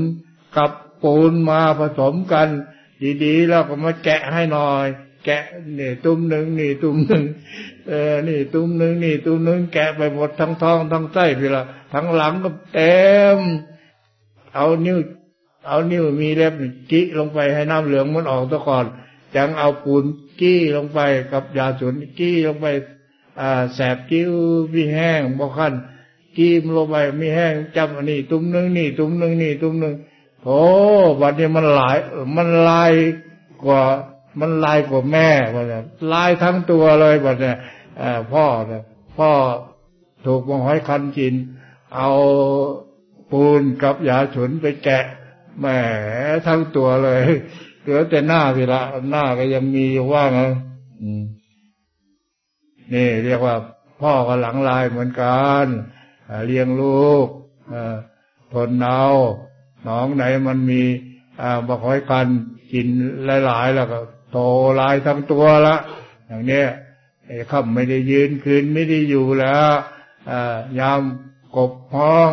กับปูนมาผสมกัน ดีๆ แล้วก็มาแกะให้หน่อย แกะนี่ตุ้มหนึ่งนี่ตุ้มหนึ่งเออนี่ตุ้มหนึ่งนี่ตุ้มหนึ่งแกะไปหมดทั้งท้องทั้งไส้พี่ละทั้งหลังก็เต็มเอานิ้ว เอานิ้วมีเล็บจี้ลงไปให้น้ำเหลืองมันออกตะก่อนยังเอาปูนกี้ลงไปกับยาสูนกี้ลงไปอ่าแสบกิ้วมีแห้งบ่คันกี้มลงไปมีแห้งจำอันนี้ ตุ้มหนึ่งนี่ ตุ้มหนึ่งนี่ตุ้มหนึ่งโอ้วันนี้มันหลาย มันลายกว่า มันลายกว่าแม่วันนี้ลายทั้งตัวเลยวันนี้พ่อเนี่ยพ่อถูกมองห้อยคันจิน เอาปูนกับยาฉุนไปแกะ แหมทั้งตัวเลยเหลือแต่หน้าพีละหน้าก็ยังมีว่างนะนี่ เรียกว่า พ่อกับหลังลายเหมือนกันเลี้ยงลูกทนเอาหนองไหนมันมีบักหอยกันกินหลายๆ แล้วก็ โตลายทั้งตัวละอย่างเนี้ยไอ้ข้าไม่ได้ยืนคืนไม่ได้อยู่แล้วยามกบห้อง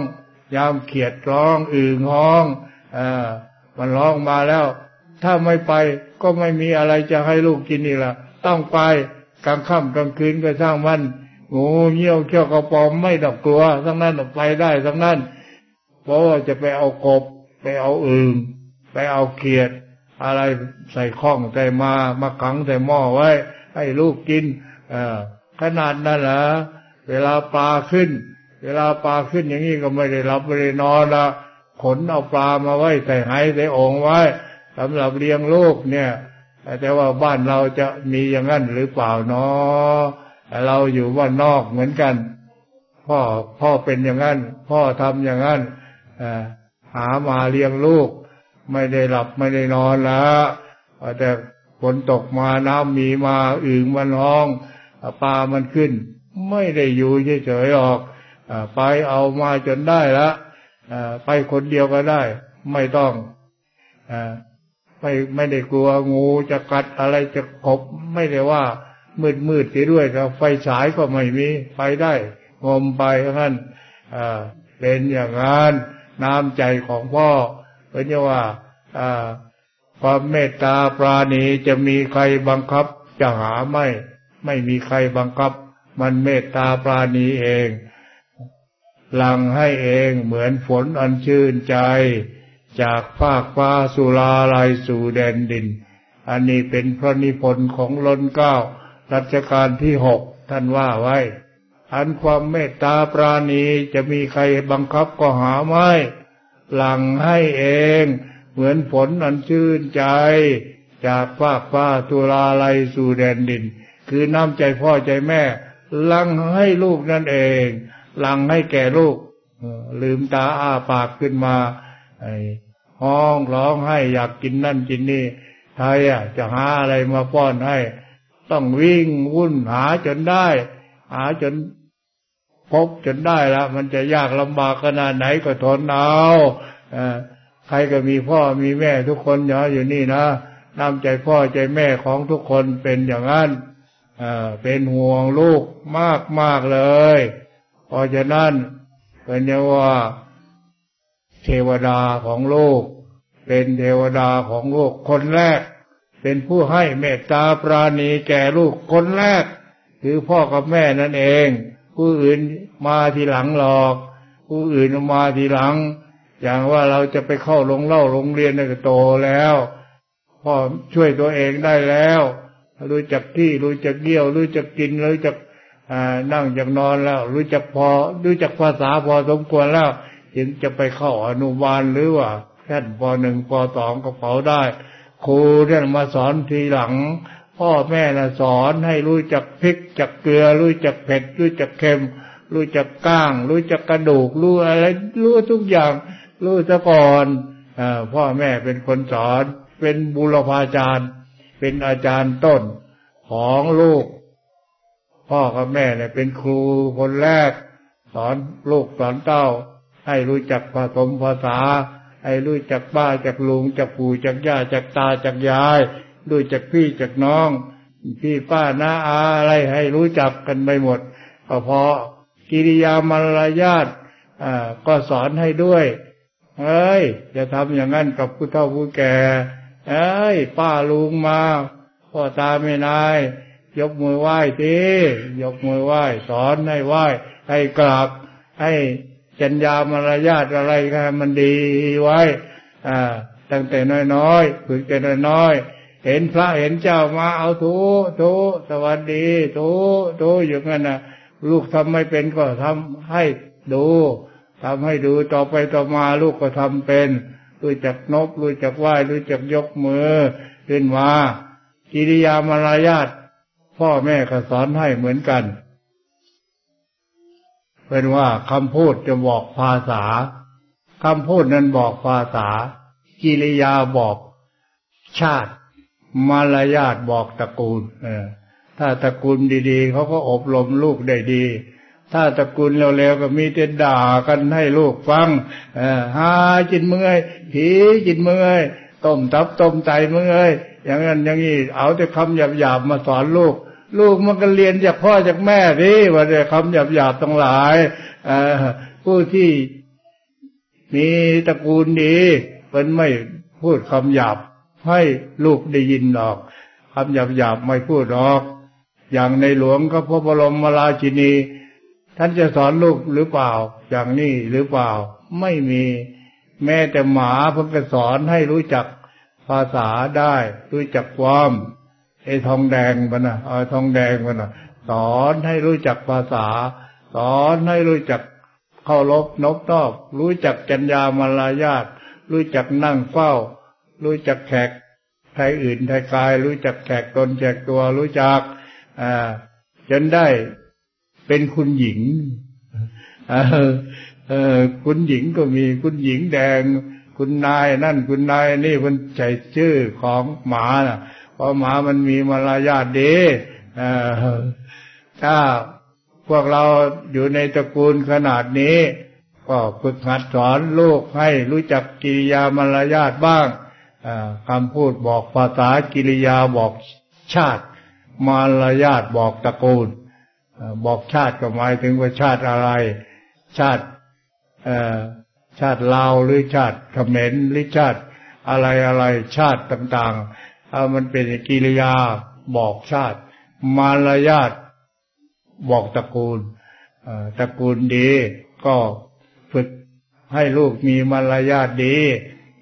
ยามเขียดร้องอื่นห้อง มันร้องมาแล้ว ถ้าไม่ไปก็ไม่มีอะไรจะให้ลูกกินอีกละต้องไปกลางค่ำกลางคืนก็ช่างมันโงูเงี้ยวเขี้ยวกระปอมไม่ดับกลัวทั้งนั้นไปได้ทั้งนั้นเพราะว่าจะไปเอากบ ไปเอาอึ่งไปเอาเขียด อะไรใส่ข้องใส่มามาขังใส่หม้อไว้ ให้ลูกกินอ่าขนาดนั้นเหรอเวลาปลาขึ้น เวลาปลาขึ้นอย่างนี้ก็ไม่ได้รับไม่ได้นอนละ ขนเอาปลามาไว้ใส่ไห้ใส่องไว้สำหรับเลี้ยงลูกเนี่ยแต่ว่าบ้านเราจะมีอย่างนั้นหรือเปล่าเนาะเราอยู่ว่านอกเหมือนกัน พ่อพ่อเป็นอย่างนั้น พ่อทำอย่างนั้นหามาเลี้ยงลูก ไม่ได้หลับไม่ได้นอนแล้วแต่ฝนตกมาน้ำมีมาอึ่งมันห้องปลามันขึ้น ไม่ได้อยู่เฉยๆหรอกไปเอามาจนได้แล้ว ไปคนเดียวก็ได้ ไม่ต้องอไม่ไม่ได้กลัวงูจะกัดอะไรจะขบไม่ได้ว่า มืดมืดไปด้วยครับไฟฉายก็ไม่มีไปได้งมไปงั้นเป็นอย่างนั้นน้ำใจของพ่อเพราะว่าความเมตตาปราณีจะมีใครบังคับจะหาไม่ ไม่มีใครบังคับ มันเมตตาปราณีเอง หลังให้เองเหมือนฝนอันชื่นใจ จากภาคฟ้าสุลาลายสู่แดนดิน อันนี้เป็นพระนิพนธ์ของล้นเก้ารัชกาลที่หกท่านว่าไว้ อันความเมตตาปราณีจะมีใครบังคับก็หาไม่หลังให้เอง เหมือนฝนอันชื่นใจ จากฟากฟ้าตุลาไลสู่แดนดิน คือน้ำใจพ่อใจแม่ ลังให้ลูกนั่นเอง ลังให้แก่ลูกลืมตาอ้าปากขึ้นมาห้องร้องให้อยากกินนั่นกินนี่ไทยอะจะหาอะไรมาป้อนให้ ต้องวิ่งวุ่นหาจนได้ หาจนพบจนได้ละมันจะยากลำบากขนาดไหนก็ทนเอาใครก็มีพ่อมีแม่ทุกคนอยู่นี่นะน้ำใจพ่อใจแม่ของทุกคนเป็นอย่างนั้นเป็นห่วงลูกมากมากเลย เพราะฉะนั้นเป็นเรียกว่าเทวดาของโลก เป็นเทวดาของโลกคนแรก เป็นผู้ให้เมตตาปราณีแก่ลูกคนแรก คือพ่อกับแม่นั่นเอง ผู้อื่นมาทีหลังหรอก ผู้อื่นมาทีหลัง อย่างว่าเราจะไปเข้าโรงเล่าโรงเรียนก็โตแล้วพ่อช่วยตัวเองได้แล้ว รู้จักที่รู้จักเกี่ยว รู้จักกินรู้จัก นั่งจากนอนแล้ว รู้จักพอ รู้จักภาษาพอสมควรแล้วจึงจะไปเข้าอนุบาลหรือว่าแค่ปหนึ่งปสองก็เผาได้ ครูเนี่ยมาสอนทีหลัง พ่อแม่น่ะสอนให้รู้จักพริกจักเกลือ รู้จักเผ็ด รู้จักเค็ม รู้จักก้าง รู้จักกระดูก รู้อะไร รู้ทุกอย่าง รู้ซะก่อนอพ่อแม่เป็นคนสอน เป็นบุรพาจารย์ เป็นอาจารย์ต้นของลูก พ่อกับแม่เนี่ยเป็นครูคนแรก สอนลูกสอนเต้า ให้รู้จักผสมภาษา ให้รู้จักป้าจากลุงจากปู่จากย่าจากตาจากยายรู้จักพี่จากน้อง พี่ป้าน้าอาอะไรให้รู้จักกันไปหมดก็พอกิริยามารยาทอ่าก็สอนให้ด้วยเอ้ยจะทำอย่างนั้นกับผู้เฒ่าผู้แก่ เอ้ย ป้าลุงมาพ่อตาไม่นาย ยกมือไหว้ทียกมือไหว้สอนให้ไหว้ให้กราบ ให้จัญญามารยาทอะไรก็มันดีไว้ อ่า ตั้งแต่น้อยๆฝึกแต่น้อยๆเห็นพระเห็นเจ้ามาเอาทูทูสวัสดีทูทูอยู่งั้นนะลูกทำไม่เป็นก็ทำให้ดูทำให้ดูต่อไปต่อมาลูกก็ทำเป็นรู้จักนบรู้จักไหว้รู้จักยกมือขึ้นมากิริยามารยาท พ่อแม่ก็สอนให้เหมือนกัน เป็นว่าคำพูดจะบอกภาษาคำพูดนั้นบอกภาษา กิริยาบอกชาติ มารยาทบอกตระกูลถ้าตระกูลดีๆเขาก็อบรมลูกได้ดี ถ้าตระกูลเร็วๆก็มีแต่ด่ากันให้ลูกฟังเออหาจินเมื่อยผีจินเมื่อยต้มตับต้มไตเมื่อยอย่างนั้นอย่างนี้เอาแต่คำหยาบๆมาสอนลูก ลูกมันก็เรียนจากพ่อจากแม่ดิว่าแต่คำหยาบหยาบทั้งหลายผู้ที่มีตระกูลดีเป็นไม่พูดคำหยาบให้ลูกได้ยินหรอกคำหยาบหยาบไม่พูดหรอก อย่างในหลวงก็พระบรมราชินี ท่านจะสอนลูกหรือเปล่า อย่างนี้หรือเปล่า ไม่มีแม้แต่หมาเพิ่งจะสอนให้รู้จักภาษาได้ รู้จักความ ไอ้ทองแดงมันนะเอาทองแดงมันนะสอนให้รู้จักภาษา สอนให้รู้จักเคารพนบนอบรู้จักจัญญามารยาทรู้จักนั่งเฝ้า รู้จักแขกไทยอื่นไทยกาย รู้จักแขกตนแขกตัวรู้จักอ่าจนได้เป็นคุณหญิงเออเออคุณหญิงก็มีคุณหญิงแดง คุณนายนั่นคุณนายนี่มันใช้ชื่อของหมาน่ะ พราะหมามันมีมารยาทดีถ้าพวกเราอยู่ในตระกูลขนาดนี้ ก็ฝึกหัดสอนลูกให้รู้จักกิริยามารยาทบ้างคำพูดบอกภาษากิริยาบอกชาติ มารยาทบอกตระกูลบอกชาติก็หมายถึงว่าชาติอะไร ชาติชาติลาวหรือชาติเขมรหรือชาติอะไรอะไรชาติต่างๆ เอามันเป็นกิริยาบอกชาติ มารยาทบอกตระกูลตระกูลดีก็ฝึกให้ลูกมีมารยาทดี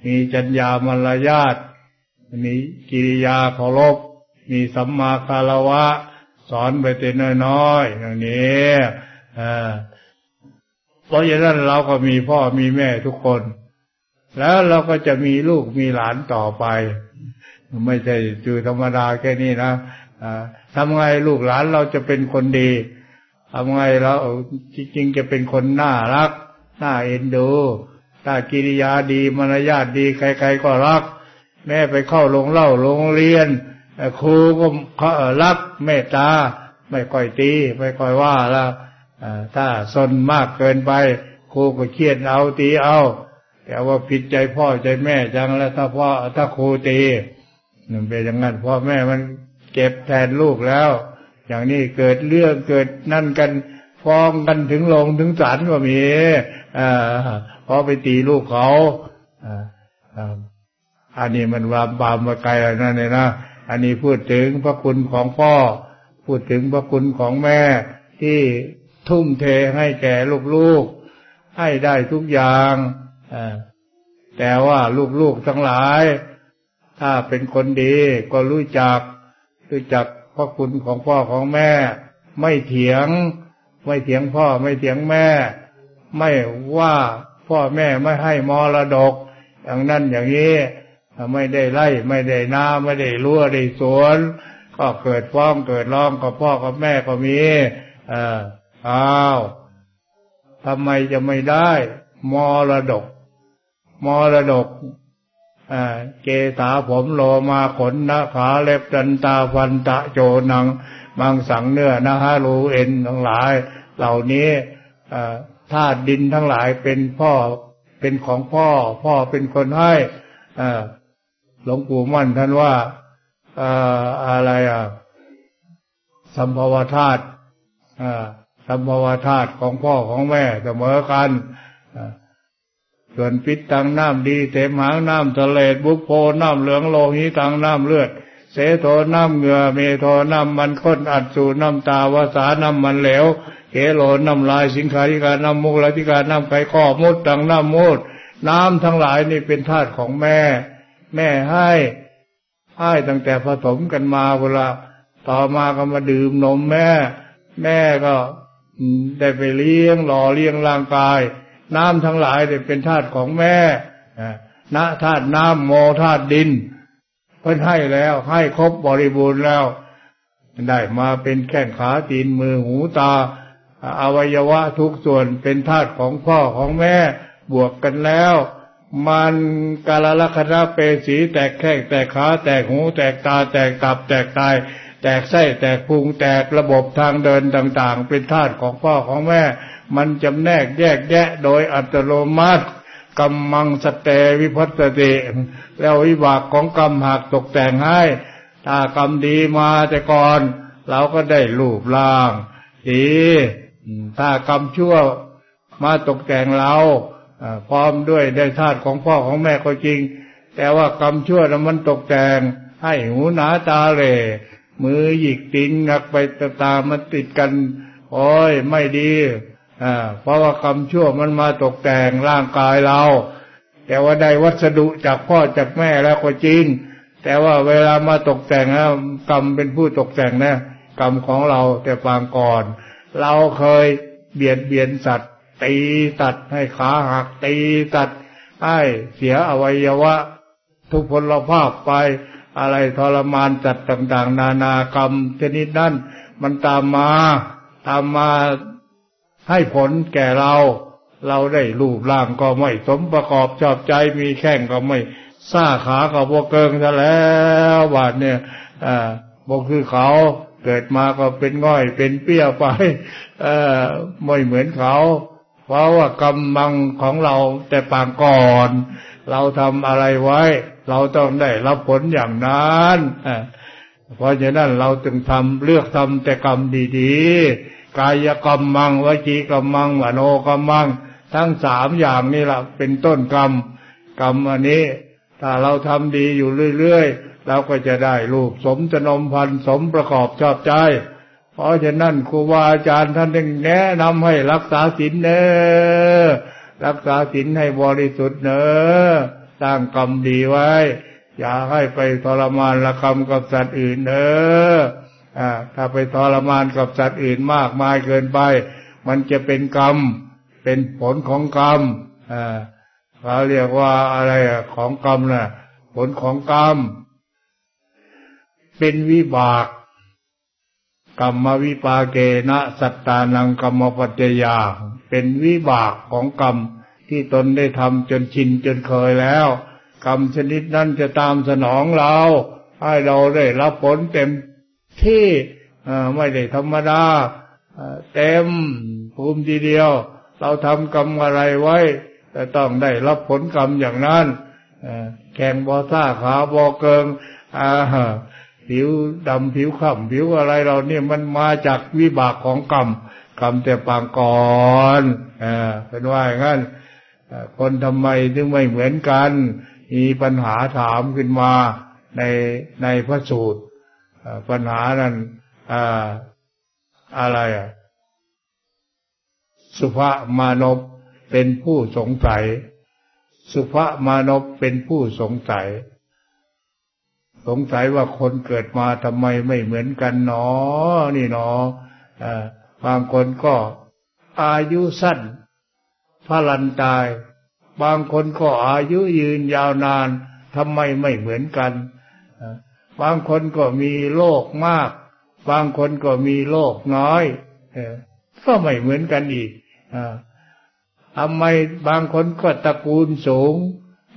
มีจัญญามารยาทมีกิริยาเคารพมีสัมมาคารวะ สอนไปแต่น้อยๆอย่างนี้เพราะฉะนั้นเราก็มีพ่อมีแม่ทุกคน แล้วเราก็จะมีลูกมีหลานต่อไป ไม่ใช่จือธรรมดาแค่นี้นะทำไงลูกหลานเราจะเป็นคนดีทำไงเราจริงๆจะเป็นคนน่ารัก น่าเอ็นดูถ้ากิริยาดีมารยาทดีใคร ๆ ก็รัก แม่ไปเข้าโรงเล่าโรงเรียนครูก็เขารักเมตตา ไม่ค่อยตี ไม่ค่อยว่าแล้วถ้าสนมากเกินไป ครูก็เครียดเอาตีเอา แต่ว่าผิดใจพ่อใจแม่จังแล้วถ้าพ่อถ้าครูตี นั่นเป็นอย่างนั้นพ่อแม่มันเก็บแทนลูกแล้ว อย่างนี้เกิดเรื่องเกิดนั่นกันฟ้องกันถึงลงถึงศาลก็มีอ่าพอไปตีลูกเขาอ่าอันนี้มันวามบามมาไกลนั่นเลยนะอันนี้พูดถึงพระคุณของพ่อ พูดถึงพระคุณของแม่ ที่ทุ่มเทให้แก่ลูกๆให้ได้ทุกอย่างแต่ว่าลูกๆทั้งหลาย ถ้าเป็นคนดีก็รู้จัก รู้จักพระคุณของพ่อของแม่ ไม่เถียง ไม่เถียงพ่อไม่เถียงแม่ ไม่ว่าพ่อแม่ไม่ให้มรดก อย่างนั้นอย่างนี้ไม่ได้ไล่ไม่ได้นาไม่ได้รั้วได้สวนก็เกิดฟ้องเกิดร้องกับพ่อกับแม่ก็มีอ่าอ้าวทำไมจะไม่ได้ มรดก มรดก เกษาผมโลมาขนนะขาเล็บจันตาฟันตะโจนังมังสังเนื้อนะฮะรูเอ็นทั้งหลาย เหล่านี้ธาตุดินทั้งหลายเป็นพ่อเป็นของพ่อ พ่อเป็นคนให้หลวงปู่มั่นท่านว่าอะไรอะสัมภวธาตุสัมภวธาตุของพ่อของแม่เสมอกัน ส่วนปิดตังน้ำดีเสมหางน้ำทะเลบุกโพน้ำเหลืองโลหิตังน้ำเลือด เสโทน้ำเหงื่อเมโทน้ำมันข้นอัดสูน้ำตาวาสาน้ำมันเหลวเกโลน้ำลายสิงคาริการน้ำมุกลธิการน้ำไก่ข้อมุดตังน้ำมุดน้ำทั้งหลายนี่เป็นธาตุของแม่ แม่ให้ให้ตั้งแต่ผสมกันมาเวลาต่อมาก็มาดื่มนมแม่ แม่ก็ได้ไปเลี้ยงหล่อเลี้ยงร่างกาย น้ำทั้งหลายเนี่ยเป็นธาตุของแม่นะธาตุน้ำโมธาตุดิน เพิ่นให้แล้วให้ครบบริบูรณ์แล้ว ได้มาเป็นแข้งขาตีนมือหูตา อวัยวะทุกส่วนเป็นธาตุของพ่อของแม่บวกกันแล้ว มันกาลละคณะเปสีแตกแข้งแตกขาแตกหูแตกตาแตกตับแตกตาย ตกไส้แตกพุงแตกระบบทางเดินต่างๆ เป็นธาตุของพ่อของแม่ มันจำแนกแยกแยะโดยอัตโนมัติกรรมังสเตวิพัสติ แล้ววิบากของกรรมหากตกแต่งให้ถ้ากรรมดีมาแต่ก่อน เราก็ได้รูปร่างดีถ้ากรรมชั่วมาตกแต่งเราพร้อมด้วยได้ธาตุของพ่อของแม่ก็จริง แต่ว่ากรรมชั่วนั้นมันตกแต่งให้หูหนาตาเหล่ มือหยิกติงหักไปตามันติดกัน โอ้ยไม่ดีอ่าเพราะว่าคำชั่วมันมาตกแต่งร่างกายเรา แต่ว่าได้วัสดุจากพ่อจากแม่แล้วก็จริง แต่ว่าเวลามาตกแต่งนะกรรมเป็นผู้ตกแต่งนะ กรรมของเราแต่ฟางก่อน เราเคยเบียดเบียนสัตว์ ตีตัดให้ขาหักตีตัดให้เสียอวัยวะ ทุกพลภาพไป อะไรทรมานจัดต่างๆ นานากรรมชนิดนั้นมันตามมา ตามมาให้ผลแก่เรา เราได้รูปร่างก็ไม่สมประกอบชอบใจมีแข้งก็ไม่ซ่าขาก็บวกเกิงซะแล้วบาดเนี่ยอ่าบกคือเขาเกิดมาก็เป็นง่อยเป็นเปี้ยไปเออไม่เหมือนเขา เพราะว่ากำมังของเราแต่ปางก่อน เราทำอะไรไว้ เราต้องได้รับผลอย่างนั้นเพราะฉะนั้นเราจึงทำเลือกทำแต่กรรมดีๆ กายกรรมมังวจีกรรมมังมโนกรรมมัง ทั้งสามอย่างนี่แหละเป็นต้นกรรม กรรมอันนี้ ถ้าเราทำดีอยู่เรื่อยๆเราก็จะได้รูปสมจนมพันสมประกอบชอบใจ เพราะฉะนั้นครูบาอาจารย์ท่านจึงแนะนำให้รักษาศีลเนอรักษาศีลให้บริสุทธิ์เนอสร้างกรรมดีไว้ อย่าให้ไปทรมานละกรรมกับสัตว์อื่นเนออถ้าไปทรมานกับสัตว์อื่นมากมายเกินไป มันจะเป็นกรรม เป็นผลของกรรมอ่าเขาเรียกว่าอะไรของกรรมนะ่ะ ผลของกรรม เป็นวิบาก กรรมวิปาเกนะสัตตานังกรรมปัจจยา เป็นวิบากของกรรมที่ตนได้ทำจนชินจนเคยแล้ว กรรมชนิดนั้นจะตามสนองเรา ให้เราได้รับผลเต็มที่ไม่ได้ธรรมดาเต็มภูมิทีเดียว เราทำกรรมอะไรไว้ แต่ต้องได้รับผลกรรมอย่างนั้นแข่งบอซ่าขาบอเกิง ผิวดำผิวขำผิวอะไรเราเนี่ยมันมาจากวิบากของกรรมกรรมแต่ปางก่อนเป็นว่าอย่างนั้นคนทำไมถึงไม่เหมือนกัน มีปัญหาถามขึ้นมาในในพระสูตรปัญหานั้นอะไรอะสุภามานพเป็นผู้สงสัย สุภามานพเป็นผู้สงสัย สงสัยว่าคนเกิดมาทำไมไม่เหมือนกันเนอนี่เนอบางคนก็อายุสั้นพลันตาย บางคนก็อายุยืนยาวนานทำไมไม่เหมือนกัน บางคนก็มีโรคมาก บางคนก็มีโรคน้อยก็ไม่เหมือนกันอีกทำไมบางคนก็ตระกูลสูง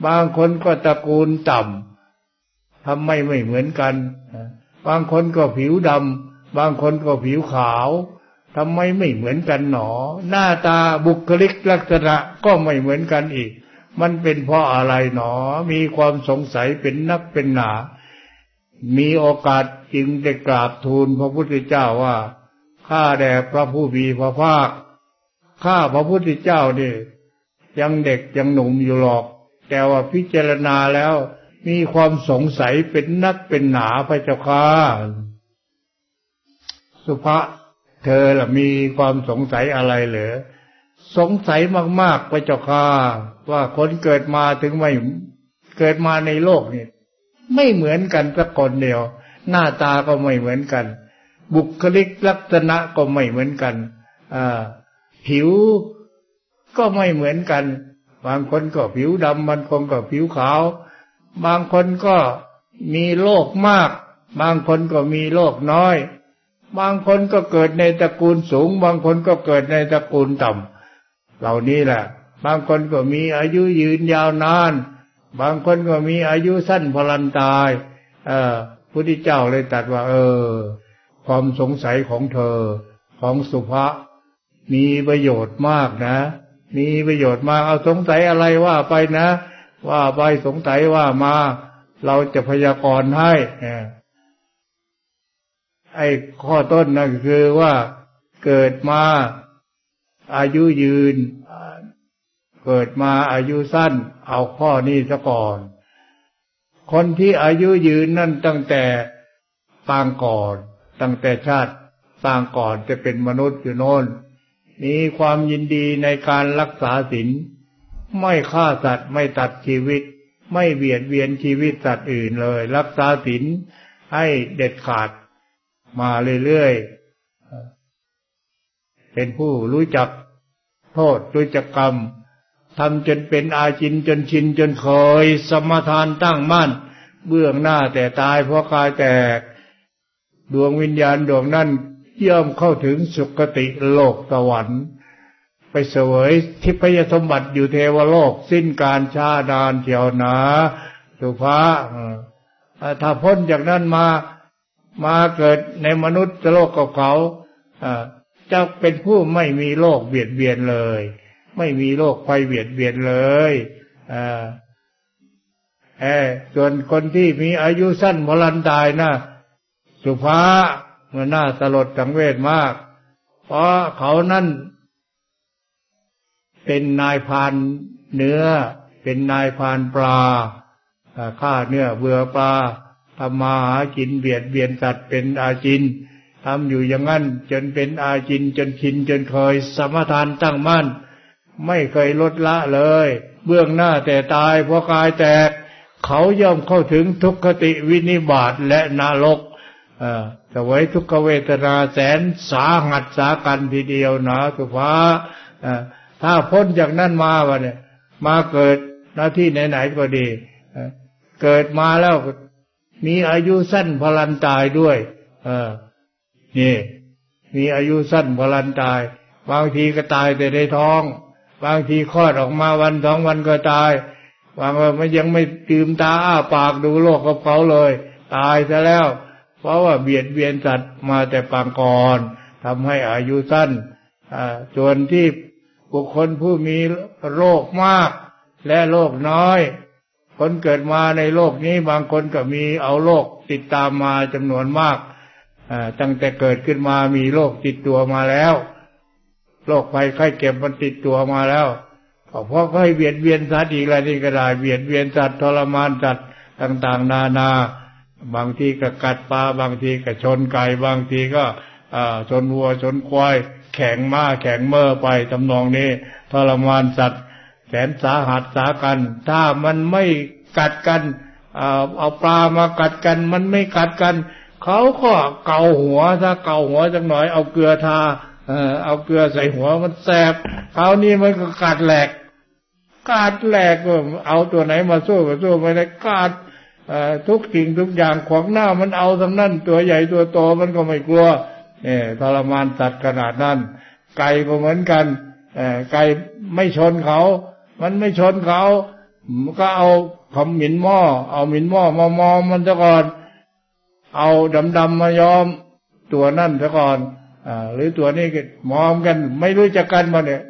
บางคนก็ตระกูลต่ำ ทำไมไม่เหมือนกันบางคนก็ผิวดำบางคนก็ผิวขาวทำไมไม่เหมือนกันหนอ หน้าตาบุคลิกลักษณะก็ไม่เหมือนกันอีก มันเป็นเพราะอะไรหนอ มีความสงสัยเป็นนักเป็นหนา มีโอกาสจึงได้กราบทูลพระพุทธเจ้าว่าข้าแด่พระผู้มีพระภาคข้าพระพุทธเจ้านี่ยังเด็กยังหนุ่มอยู่หรอก แต่ว่าพิจารณาแล้ว มีความสงสัยเป็นนักเป็นหนาพระเจ้าค่ะสุภะเธอล่ะมีความสงสัยอะไรเหรอสงสัยมากๆพระเจ้าค่ะว่าคนเกิดมาถึงไม่เกิดมาในโลกนี่ไม่เหมือนกันสักคนเดียว หน้าตาก็ไม่เหมือนกัน บุคลิกลักษณะก็ไม่เหมือนกันผิวก็ไม่เหมือนกัน บางคนก็ผิวดำบางคนก็ผิวขาว บางคนก็มีโรคมาก บางคนก็มีโรคน้อย บางคนก็เกิดในตระกูลสูง บางคนก็เกิดในตระกูลต่ำเหล่านี้แหละ บางคนก็มีอายุยืนยาวนาน บางคนก็มีอายุสั้นพลันตาย เออพุทธเจ้าเลยตัดว่า เออ ความสงสัยของเธอ ของสุภะมีประโยชน์มากนะ มีประโยชน์มากเอาสงสัยอะไรว่าไปนะ ว่าไปสงสัยว่ามา เราจะพยากรณ์ให้ไอ้ข้อต้นนั่นคือว่าเกิดมาอายุยืน เกิดมาอายุสั้น เอาข้อนี้ซะก่อน คนที่อายุยืนนั่นตั้งแต่ปางก่อน ตั้งแต่ชาติสร้างก่อนจะเป็นมนุษย์อยู่โน่นมีความยินดีในการรักษาศีล ไม่ฆ่าสัตว์ไม่ตัดชีวิต ไม่เบียดเบียนชีวิตสัตว์อื่นเลย รักษาศีลให้เด็ดขาดมาเรื่อยๆ เป็นผู้รู้จักโทษรู้จักกรรมทำจนเป็นอาจินจนชินจนเคยสมทานตั้งมั่น เบื้องหน้าแต่ตายเพราะกายแตก ดวงวิญญาณดวงนั้นย่อมเข้าถึงสุคติโลกสวรรค์ ไปเสวยทิพยสมบัติอยู่เทวโลก สิ้นการชาดานเที่ยวนาสุภาถ้าพ้นจากนั้นมามาเกิดในมนุษย์โลกกับเขาจะเป็นผู้ไม่มีโลกเบียดเบียนเลย ไม่มีโรคไฟเบียดเบียนเลยเออส่วนคนที่มีอายุสั้นมรันตายนะสุภามันน่าสลดสังเวชมาก เพราะเขานั่น เป็นนายพานเนื้อ เป็นนายพานปลาฆ่าเนื้อเบื่อปลาทำมาหากินเบียดเบียนสัตว์เป็นอาจินทำอยู่อย่างนั้นจนเป็นอาจินจนชินจนเคยสมทานตั้งมั่น ไม่เคยลดละเลย เบื้องหน้าแต่ตายเพราะกายแตก เขาย่อมเข้าถึงทุกขติวินิบาตและนรกสวยทุกขเวทนาแสนสาหัสสากันทีเดียวนะสุภา ถ้าพ้นจากนั้นมาวะเนี่ย มาเกิดหน้าที่ไหนๆก็ดีเกิดมาแล้วมีอายุสั้นพลันตายด้วย เออ นี่ มีอายุสั้นพลันตาย บางทีก็ตายแต่ในท้อง บางทีคลอดออกมาวันสองวันก็ตาย บางวันมันยังไม่ตื่มตาอ้าปากดูโลกกับเขาเลย ตายซะแล้ว เพราะว่าเบียดเบียนสัตว์มาแต่ปางก่อนทำให้อายุสั้นอ่าส่วนที่ บุคคลผู้มีโรคมากและโรคน้อย คนเกิดมาในโลกนี้บางคนก็มีเอาโรคติดตามมาจำนวนมากตั้งแต่เกิดขึ้นมามีโรคติดตัวมาแล้วโรคภัยไข้เก็บมันติดตัวมาแล้วเพราะเขาให้เบียดเบียนสัตว์อีกอะไรนี่ก็ได้เบียดเบียนสัตว์ทรมานสัตว์ต่างๆ นานา บางทีก็กัดปลาบางทีก็ชนไก่บางทีก็ชนวัวชนควาย แข็งม้าแข็งเมื่อไปตำนองนี้ทรมานสัตว์แสนสาหัสสากัน ถ้ามันไม่กัดกันเอาปลามากัดกัน มันไม่กัดกัน เขาก็เกาหัวถ้าเกาหัวจังหน่อยเอาเกลือทาเอาเกลือใส่หัวมันแสบคราวนี้มันก็กัดแหลกกัดแหลกเอาตัวไหนมาสู้ก็สู้ไม่ได้กัดทุกสิ่งทุกอย่างขวางหน้ามันเอาทั้งนั้นตัวใหญ่ตัวโตมันก็ไม่กลัว เนี่ยทรมานสัตว์ขนาดนั้น ไก่ก็เหมือนกันไก่ไม่ชนเขา มันไม่ชนเขาก็เอาขมหมิ่นหม้อ เอาหมิ่นหม้อมามอมมันซะก่อน เอาดำดำมายอมตัวนั่นซะก่อนอหรือตัวนี้ก็มอมกัน ไม่รู้จักกันมาเนี่ย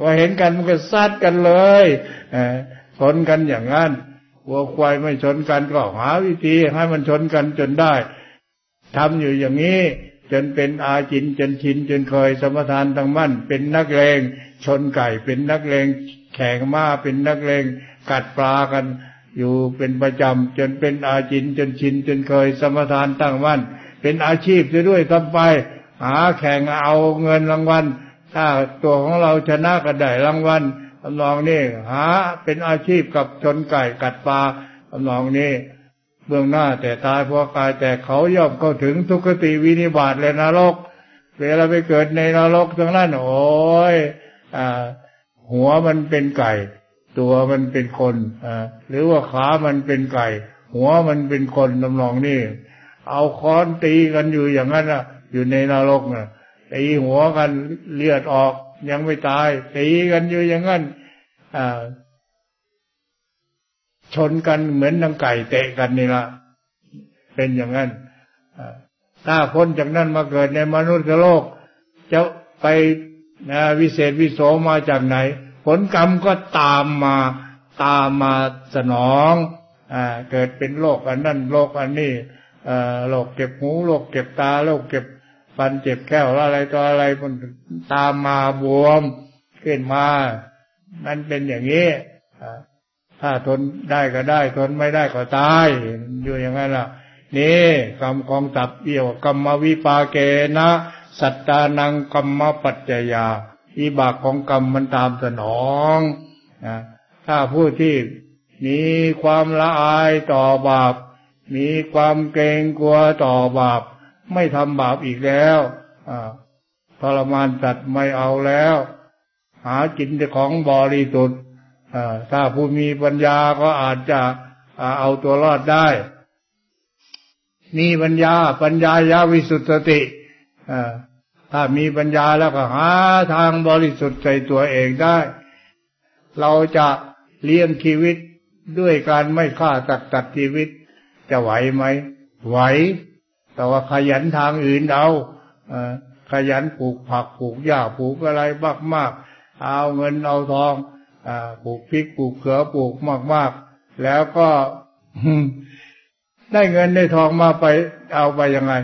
ว่าเห็นกันมันก็ซัดกันเลยอชนกันอย่างนั้นวัวควายไม่ชนกันก็หาวิธีให้มันชนกันจนได้ทำอยู่อย่างนี้ จนเป็นอาจินจนชินจนเคยสมทานตั้งมั่น เป็นนักเลงชนไก่เป็นนักเลงแข่งม้าเป็นนักเลงกัดปลากัน อยู่เป็นประจำจนเป็นอาจินจนชินจนเคยสมทานตั้งมั่น เป็นอาชีพจะด้วยทำไปหาแข่งเอาเงินรางวัลถ้าตัวของเราชนะก็ได้รางวัลทำนองนี้หาเป็นอาชีพกับชนไก่กัดปลาทำนองนี้ เบื้องหน้าแต่ตายเพราะกายแต่เขาย่อมเข้าถึงทุกขติวินิบาตเลยนรก เวลาไปเกิดในนรกตรงนั้นโอ้ยอ่า หัวมันเป็นไก่ ตัวมันเป็นคนอ่าหรือว่าขามันเป็นไก่ หัวมันเป็นคนตำนองนี่เอาค้อนตีกันอยู่อย่างนั้นอะ อยู่ในนรกน่ะตีหัวกันเลือดออกยังไม่ตายตีกันอยู่อย่างนั้นอ่า ชนกันเหมือนนังไก่เตะกันนี่ละเป็นอย่างนั้นถ้าพ้นจากนั้นมาเกิดในมนุษย์โลก จะไปนะวิเศษวิโสมาจากไหน ผลกรรมก็ตามมาตามมาสนองอเกิดเป็นโรคอันนั้นโรคอันนี้โรคเก็บหูโรคเก็บตาโรคเก็บฟันเจ็บแก้วอะไรต่ออะไรมันตามมาบวมขึ้นมา มันเป็นอย่างนี้ ถ้าทนได้ก็ได้ ทนไม่ได้ก็ตาย อยู่อย่างนั้นล่ะ นี่กรรมของตับเอี่ยวกรรมวิปาเกนะ สัตตานังกรรมปัจจยาอิบากของกรรมมันตามสนองนะถ้าผู้ที่มีความละอายต่อบาป มีความเกรงกลัวต่อบาป ไม่ทำบาปอีกแล้วทรมานตัดไม่เอาแล้ว หากินแต่ของบริสุทธิ์ ถ้าผู้มีปัญญาก็อาจจะเอาตัวรอดได้ มีปัญญาปัญญายาวิสุทธิถ้ามีปัญญาแล้วก็หาทางบริสุทธิ์ใจตัวเองได้ เราจะเลี้ยงชีวิตด้วยการไม่ฆ่าตัดตัดชีวิต จะไหวไหม ไหว แต่ว่าขยันทางอื่นเอาขยันปลูกผักปลูกหญ้าปลูกอะไรมากมากเอาเงินเอาทอง ปลูกพริกปลูกเขือปลูกมากมากแล้วก็ได้เงินได้ทองมาไปเอาไปยังไง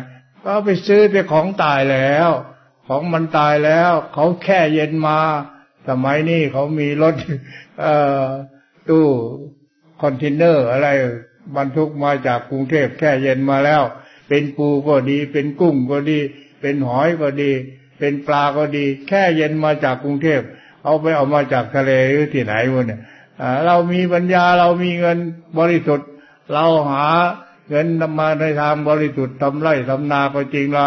ก็ไปซื้อแต่ของตายแล้ว ของมันตายแล้ว เขาแค่เย็นมา สมัยนี้เขามีรถตู้คอนเทนเนอร์อะไรบรรทุกมาจากกรุงเทพแค่เย็นมาแล้ว เป็นปูก็ดี เป็นกุ้งก็ดี เป็นหอยก็ดี เป็นปลาก็ดี แค่เย็นมาจากกรุงเทพ เอาไปเอามาจากทะเลหรือที่ไหนวะเนี่ยเรามีปัญญาเรามีเงินบริสุทธิ์ เราหาเงินนำมาในทางบริสุทธิ์ทำไร่ทำนาก็จริงละ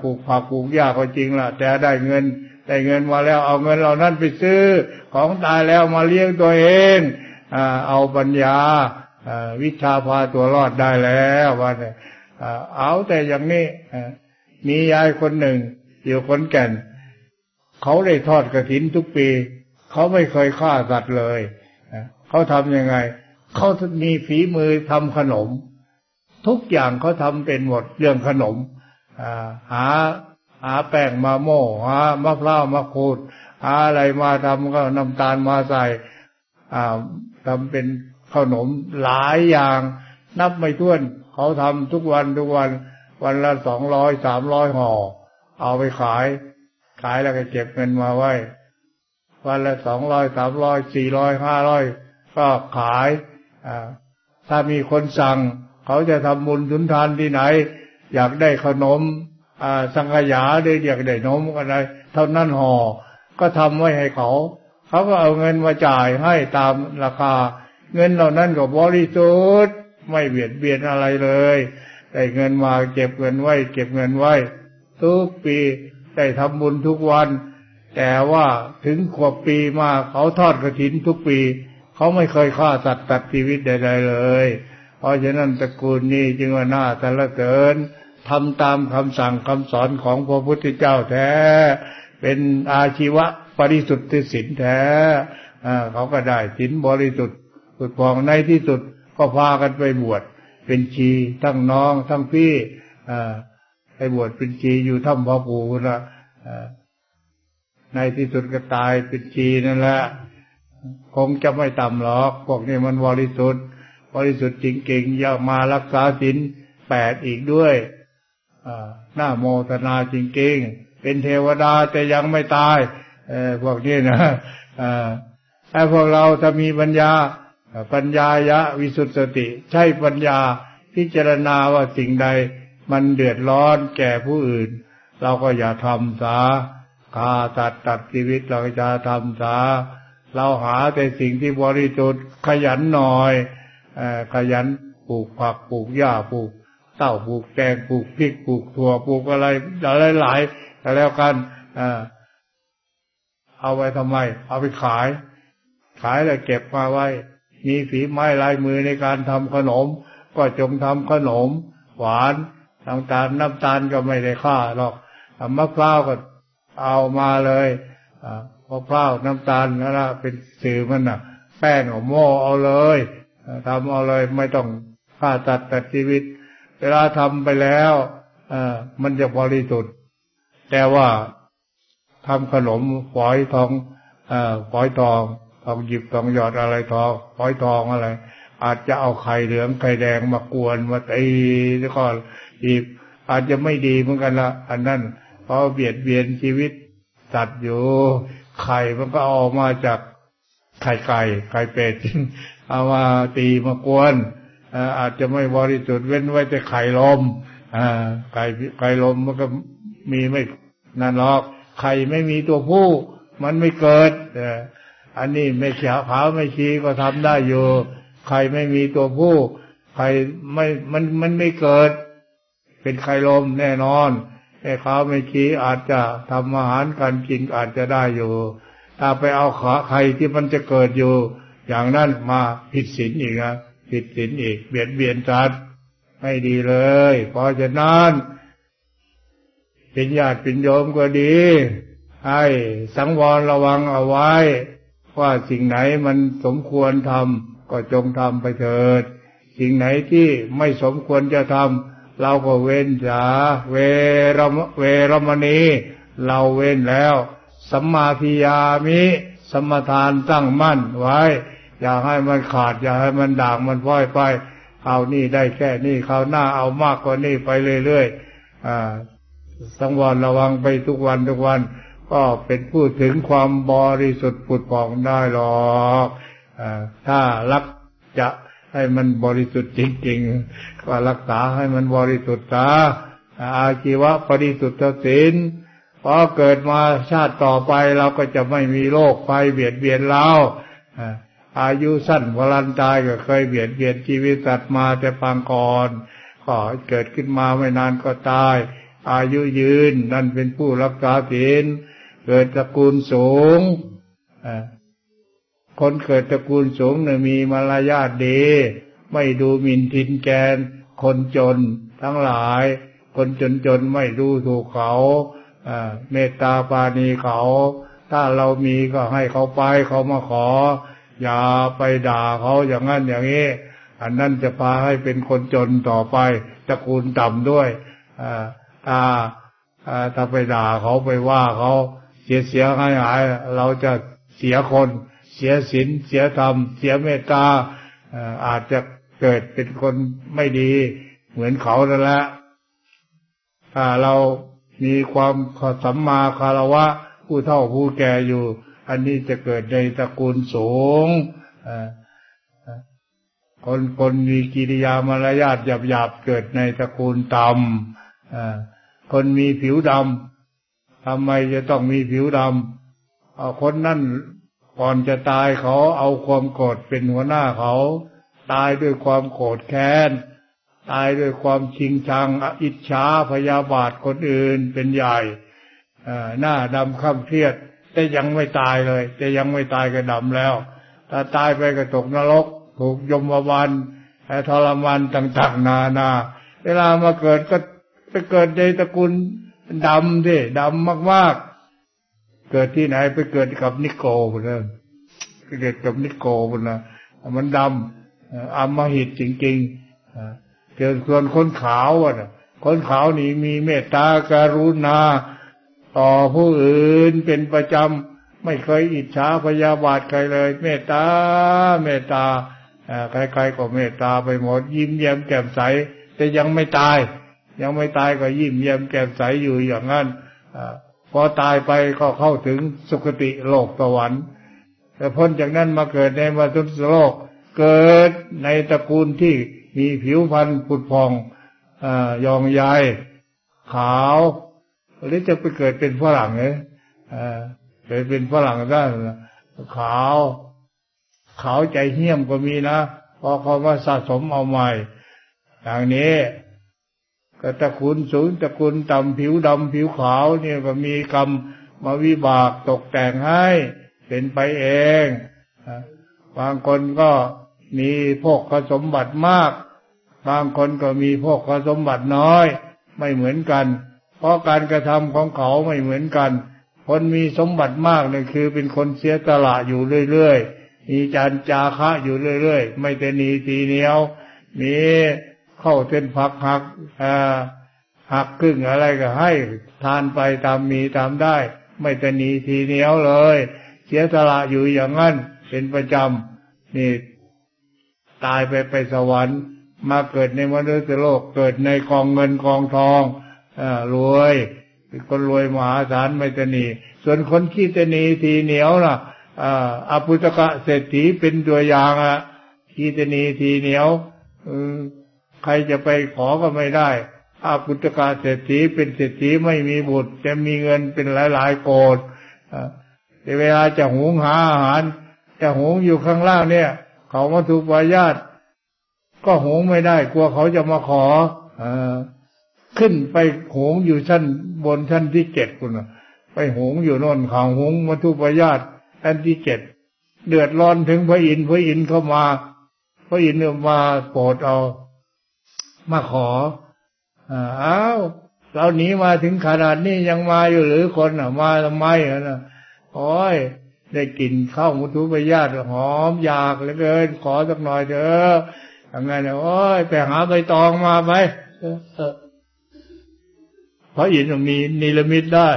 ปลูกผักปลูกหญ้าก็จริงละแต่ได้เงินได้เงินมาแล้วเอาเงินเหล่านั้นไปซื้อของตายแล้วมาเลี้ยงตัวเองเอาปัญญาวิชาพาตัวรอดได้แล้วว่าเนี่ยเอาแต่อย่างนี้มียายคนหนึ่งอยู่คนแก่น เขาได้ทอดกระถินทุกปี เขาไม่เคยฆ่าสัตว์เลยเขาทำยังไง เขามีฝีมือทำขนม ทุกอย่างเขาทำเป็นหมดเรื่องขนมหาหาแป้งมาโม่หามะพร้าวมาขูดหาอะไรมาทำก็น้ำตาลมาใส่ทำเป็นขนมหลายอย่าง นับไม่ถ้วน เขาทำทุกวันทุกวัน วันละสองร้อยสามร้อยห่อ เอาไปขาย ขายแล้วก็เก็บเงินมาไว้ วันละสองร้อยสามร้อยสี่ร้อยห้าร้อยก็ขายถ้ามีคนสั่ง เขาจะทำบุญสุนทานที่ไหน อยากได้ขนมสังขยาได้อยากได้นมอะไรเท่านั้นห่อก็ทำไว้ให้เขา เขาก็เอาเงินมาจ่ายให้ตามราคา เงินเหล่านั้นก็บริสุทธิ์ไม่เบียดเบียนอะไรเลยได้เงินมาเก็บเงินไว้ เก็บเงินไว้ ทุกปี ได้ทำบุญทุกวัน แต่ว่าถึงขวบปีมาเขาทอดกระถินทุกปี เขาไม่เคยฆ่าสัตว์ตัดชีวิตใดๆเลย เพราะฉะนั้นตระกูลนี้จึงว่าน่าสรรเสริญทำตามคำสั่งคำสอนของพระพุทธเจ้าแท้ เป็นอาชีวะบริสุทธิ์สินแท้เขาก็ได้สินบริสุทธิ์ฝึกพองในที่สุดก็พากันไปบวชเป็นชีทั้งน้องทั้งพี่ ไปบวชเป็นชีอยู่ถ้ำพ่อปู่นะในที่สุดก็ตายเป็นชีนั่นแหละคงจะไม่ต่ำหรอกพวกนี้มันบริสุทธิ์บริสุทธิ์จริงๆอย่ามารักษาศีลแปดอีกด้วยหน้าโมทนาจริงๆ เป็นเทวดาแต่ยังไม่ตายพวกนี้นะไอ้พวกเราถ้ามีปัญญาปัญญายะวิสุทธิสติ ใช่ปัญญาพิจารณาว่าสิ่งใด มันเดือดร้อนแก่ผู้อื่น เราก็อย่าทำสาฆ่าตัดตัดชีวิตเราจะทำสา เราหาแต่สิ่งที่บริสุทธิ์ขยันหน่อยอขยันปลูกผักปลูกหญ้าปลูกเต้าปลูกแตงปลูกพริกปลูกถั่วปลูกอะไรอะไรหลายแต่แล้วกันเอาไว้ทำไม เอาไปขาย ขายแล้วเก็บมาไว้ มีฝีไม้ลายมือในการทำขนม ก็จงทำขนม หวาน น้ำตาลน้ำตาลก็ไม่ได้ค่าหรอกมะพร้าวก็เอามาเลยมะพร้าวน้ำตาลนั่นแหละเป็นสื่อมันน่ะ แป้งของโม่เอาเลยทำเอาเลยไม่ต้องฆ่าตัดตัดชีวิต เวลาทำไปแล้วมันจะบริสุทธิ์แต่ว่าทำขนมฝอยทองอฝอยทองทองหยิบทองหยอดอะไรทองร้อยทองอะไร อาจจะเอาไข่เหลืองไข่แดงมากวนมาตีแล้วก็อีกอาจจะไม่ดีเหมือนกันละอันนั้นเพราะเบียดเบียนชีวิตสัตว์อยู่ ไข่มันก็ออกมาจากไข่ไก่ไข่เป็ดเอามาตีมากวนอาจจะไม่บริสุทธิ์เว้นไว้แต่ไข่ลมไข่ไข่ลมมันก็มีไม่นั่นหรอกไข่ไม่มีตัวผู้ มันไม่เกิดอันนี้ไม่เขียวขาวไม่ชี้ก็ทำได้อยู่ ใครไม่มีตัวผู้ ใครไม่มันมันไม่เกิด เป็นไข่ลมแน่นอนแค่ขาวไม่ชี้อาจจะทำอาหารการกินอาจจะได้อยู่ ถ้าไปเอาขาใครที่มันจะเกิดอยู่ อย่างนั้นมาผิดศีลอีกนะผิดศีลอีก เบียดเบียนจัดไม่ดีเลย เพราะฉะนั้นเป็นญาติเป็นโยมก็ดี ให้สังวรระวังเอาไว้ ว่าสิ่งไหนมันสมควรทำ ก็จงทำไปเถิด สิ่งไหนที่ไม่สมควรจะทำเราก็เว้นจาเวรมเวรมณี เราเว้นแล้ว สัมมาทิยามิสมทานตั้งมั่นไว้ อย่าให้มันขาด อย่าให้มันด่างมันพ้อยไปเอานี่ได้แค่นี้เขาหน้าเอามากกว่านี้ไปเรื่อยๆสังวรระวังไปทุกวันทุกวัน ก็เป็นผู้ถึงความบริสุทธิ์ผุดผ่องได้หรอก ถ้ารักจะให้มันบริสุทธิ์จริงๆก็รักษาให้มันบริสุทธิ์ซะอาชีวะบริสุทธิ์ศีลพอเกิดมาชาติต่อไปเราก็จะไม่มีโรคไฟเบียดเบียนเราอายุสั้นพลันตายก็เคยเบียดเบียนชีวิตสัตว์มาแต่ปางก่อนขอเกิดขึ้นมาไม่นานก็ตาย อายุยืนนั่นเป็นผู้รักษาศีลเกิดตระกูลสูง คนเกิดตระกูลสูงเนี่ยมีมารยาทดี ไม่ดูหมิ่นทินแกน คนจนทั้งหลาย คนจนจนไม่ดูถูกเขาเมตตาปาณีเขา ถ้าเรามีก็ให้เขาไปเขามาขอ อย่าไปด่าเขาอย่างนั้นอย่างนี้อันนั้นจะพาให้เป็นคนจนต่อไปตระกูลต่ำด้วยถ้าถ้าไปด่าเขาไปว่าเขาเสียเสียหายหายเราจะเสียคน เสียศีลเสียธรรม เสียเมตตาอาจจะเกิดเป็นคนไม่ดี เหมือนเขานั่นแหละถ้าเรามีความสัมมาคารวะ ผู้เฒ่าผู้แก่อยู่ อันนี้จะเกิดในตระกูลสูงคนคนมีกิริยามารยาทหยาบหยาบเกิดในตระกูลต่ำคนมีผิวดำทำไมจะต้องมีผิวดำคนนั่น ก่อนจะตายเขาเอาความโกรธเป็นหัวหน้าเขา ตายด้วยความโกรธแค้น ตายด้วยความชิงชังอิจฉาพยาบาทคนอื่นเป็นใหญ่หน้าดำข้ามเครียด แต่ยังไม่ตายเลย แต่ยังไม่ตายก็ดำแล้ว ถ้าตายไปก็ตกนรก ถูกยมวันทรมานต่างๆ นานา เวลามาเกิดก็ไปเกิดในตระกูลดำดิดำมากๆ เกิดที่ไหนไปเกิดกับนิโกคนนั้นเกิดกับนิโกคนนะมันดำอมหิตจริงๆเกิดส่วนคนขาวอะคนขาวนี่มีเมตตาการุณา ต่อผู้อื่นเป็นประจำไม่เคยอิจฉาพยาบาทใครเลย เมตตาเมตตาใครๆก็เมตตาไปหมด ยิ้มแย้มแจ่มใส แต่ยังไม่ตาย ยังไม่ตายก็ยิ้มแย้มแจ่มใสอยู่อย่างนั้นพ อตายไปก็เข้าถึงสุคติโลกสวรรค์ แต่พ้นจากนั้นมาเกิดในมนุษย์โลก เกิดในตระกูลที่มีผิวพรรณผุดพองอยองใยขาวหรือจะไปเกิดเป็นฝรั่งเนี่ยเกิดเป็นฝรั่งได้ขาว ขาวใจเหี้ยมก็มีนะพอเขามาสะสมเอาใหม่อย่างนี้ ก็ตะคุนสูงตะคุนต่ำผิวดำผิวขาวเนี่ยก็มีกรรมมาวิบากตกแต่งให้เป็นไปเองบางคนก็มีพวกสมบัติมาก บางคนก็มีพวกสมบัติน้อย ไม่เหมือนกัน เพราะการกระทำของเขาไม่เหมือนกัน คนมีสมบัติมากเนี่ยคือเป็นคนเสียตละอยู่เรื่อยๆ มีจานจาคะอยู่เรื่อยๆ ไม่แต่นีทีเหนียว มี เข้าเส้นผักหักหักครึ่งอะไรก็ให้ ทานไปตามมีตามได้ ไม่แต่นีทีเหนียวเลย เสียสละอยู่อย่างนั้นเป็นประจำนี่ตายไปไปสวรรค์มาเกิดในมนุษย์โลกเกิดในกองเงินกองทองอรวยคนรวยมหาศาลไม่ตนีส่วนคนขี้ตนีทีเหนียวน่ะอภุตกะเศรษฐีเป็นตัวอย่างอะขี้ตนีทีเหนียว ใครจะไปขอก็ไม่ได้อาพุตกาเศรษฐีเป็นเศรษฐีไม่มีบุตร จะมีเงินเป็นหลายๆโกดแต่เวลาจะหุงหาอาหาร จะหุงอยู่ข้างล่างเนี่ย เขามาถูกวายาตก็หงไม่ได้กลัวเขาจะมาขออขึ้นไปหงอยู่ชั้นบนชั้นที่เจ็ดคุณไปหงอยู่นอนข่าวหงมัทุปยาตชั้นที่เจ็ดเดือดร้อนถึงพระอินทร์พระอินทร์เข้ามา พระอินทร์มาโปรดเอา มาขออ้าวเราหนีมาถึงขนาดนี้ยังมาอยู่หรือคนอะ มาทำไมอะโอ้ยได้กลิ่นข้าวมุทุปยาตหอมอยากเหลือเกิน ขอสักหน่อยเถอะทำไงเนี่ยโอ้ยไปหาใบตองมาไปพระอินทร์มีนิลมิตได้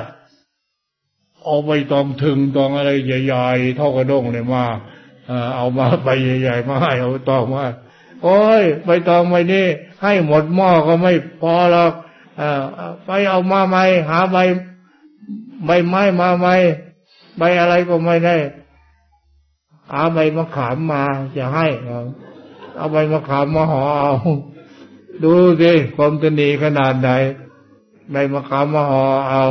เอาใบตองถึงตองอะไรใหญ่ๆเท่ากระด้งเลยมาเอามาใบใหญ่ๆมาให้เอาตองมาโอ้ยใบตองใบนี้ ให้หมดหม้อก็ไม่พอหรอกไปเอามาใหม่หาใบใบไม้มาไหมใบอะไรก็ไม่ได้เอาใบมะขามมาจะให้เอาใบมะขามมาห่อเอาดูสิความตนีขนาดไหนใบมะขามมาห่อเอา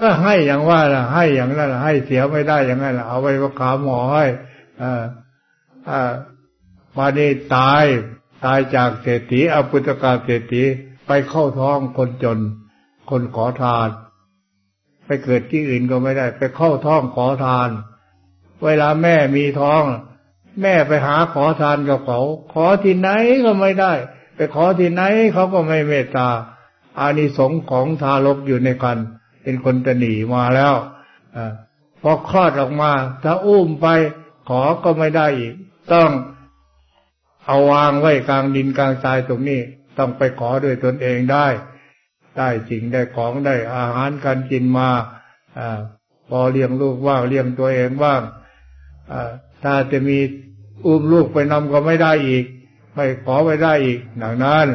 ก็ให้อย่างว่าล่ะ ให้อย่างนั้นล่ะให้เสียไม่ได้อย่างนั้นล่ะเอาใบมะขามห่อให้อ่าอ่ามานี่ตาย ตายจากเศรษฐีอปุตกาเศรษฐีไปเข้าท้องคนจน คนขอทาน ไปเกิดที่อื่นก็ไม่ได้ ไปเข้าท้องขอทาน เวลาแม่มีท้อง แม่ไปหาขอทานกับเขา ขอที่ไหนก็ไม่ได้ ไปขอที่ไหนเขาก็ไม่เมตตาอานิสงส์ของทารกอยู่ในคันเป็นคนตนีมาแล้วอพอคลอดออกมา ถ้าอุ้มไปขอก็ไม่ได้อีก ต้อง เอาวางไว้กลางดินกลางทรายตรงนี้ต้องไปขอด้วยตนเองได้ ได้จริงได้ของได้อาหารการกินมาอพอเลี้ยงลูกว่างเลี้ยงตัวเองว่างถ้าจะมีอุ้มลูกไปนำก็ไม่ได้อีก ไม่ขอไม่ได้อีกดังนั้น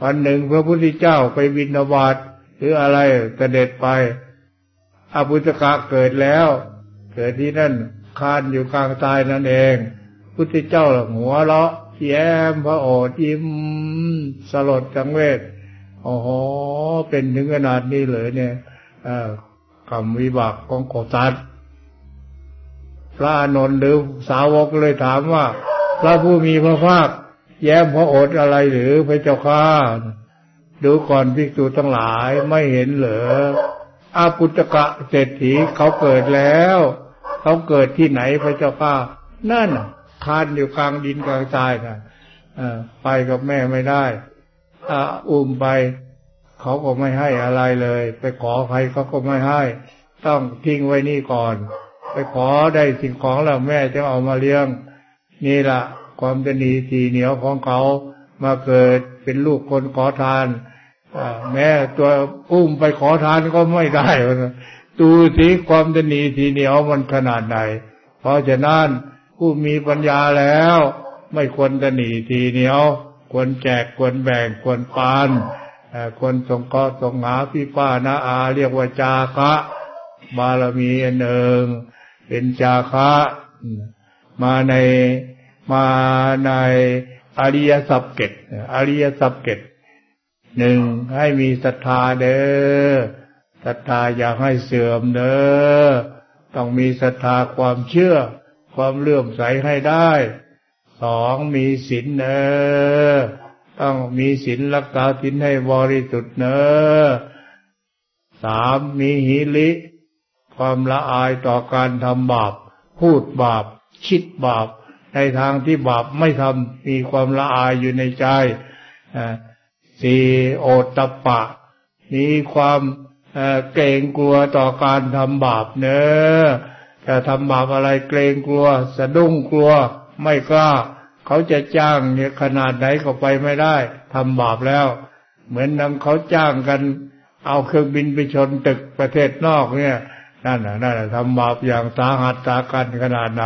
วันหนึ่งพระพุทธเจ้าไปบินบาตหรืออะไรเสด็จไปอภุตกะเกิดแล้ว เกิดที่นั่นคานอยู่กลางตายนั่นเอง พุทธเจ้าหัวเราะ แย้มพระโอษยิ้มสลดจังเวทโอ้โหเป็นถึงขนาดนี้เลยเนี่ยกรรมวิบากของโกตัดพระนนท์หรือสาวกเลยถามว่า พระผู้มีพระภาค แย้มพระโอษอะไรหรือพระเจ้าข้าดูก่อนภิกษุทั้งหลายไม่เห็นเหรออาปุตกะเศรษฐีเขาเกิดแล้ว เขาเกิดที่ไหนพระเจ้าข้านั่น คานอยู่กลางดินกลางทรายนะไปกับแม่ไม่ได้อุ้มไป เขาก็ไม่ให้อะไรเลย ไปขอใครเขาก็ไม่ให้ ต้องทิ้งไว้นี่ก่อน ไปขอได้สิ่งของแล้วแม่จะเอามาเลี้ยง นี่ละความจะหนีทีเหนียวของเขามาเกิดเป็นลูกคนขอทานแม่ตัวอุ้มไปขอทานก็ไม่ได้ดูสิความจะหนีทีเหนียวมันขนาดไหน เพราะฉะนั้น ผู้มีปัญญาแล้ว ไม่ควรจะหนีทีเหนียว ควรแจกควรแบ่งควรปานควรสงเคราะห์สงหาพี่ป้านาอา เรียกว่าจาคะบารมีอันหนึ่งเป็นจาคะมาในมาในอริยสัพเกตอริยสัพเกตหนึ่งให้มีศรัทธาเด้อศรัทธาอย่าให้เสื่อมเด้อต้องมีศรัทธาความเชื่อ ความเลื่อมใสให้ได้สองมีศีลเนอต้องมีศีลรักษาศีลให้บริสุทธิ์เนอสามมีหิริ ความละอายต่อการทำบาป พูดบาป คิดบาป ในทางที่บาปไม่ทำมีความละอายอยู่ในใจสี่โอตตะปะ มีความเกรงกลัวต่อการทำบาปเนอ ถ้าทำบาปอะไรเกรงกลัว สะดุ้งกลัว ไม่กล้า เขาจะจ้างเนี่ยขนาดไหนก็ไปไม่ได้ทำบาปแล้ว เหมือนนำเขาจ้างกัน เอาเครื่องบินไปชนตึกประเทศนอกเนี่ยนั่นน่ะนั่นน่ะทำบาปอย่างสาหัสสากันขนาดไหน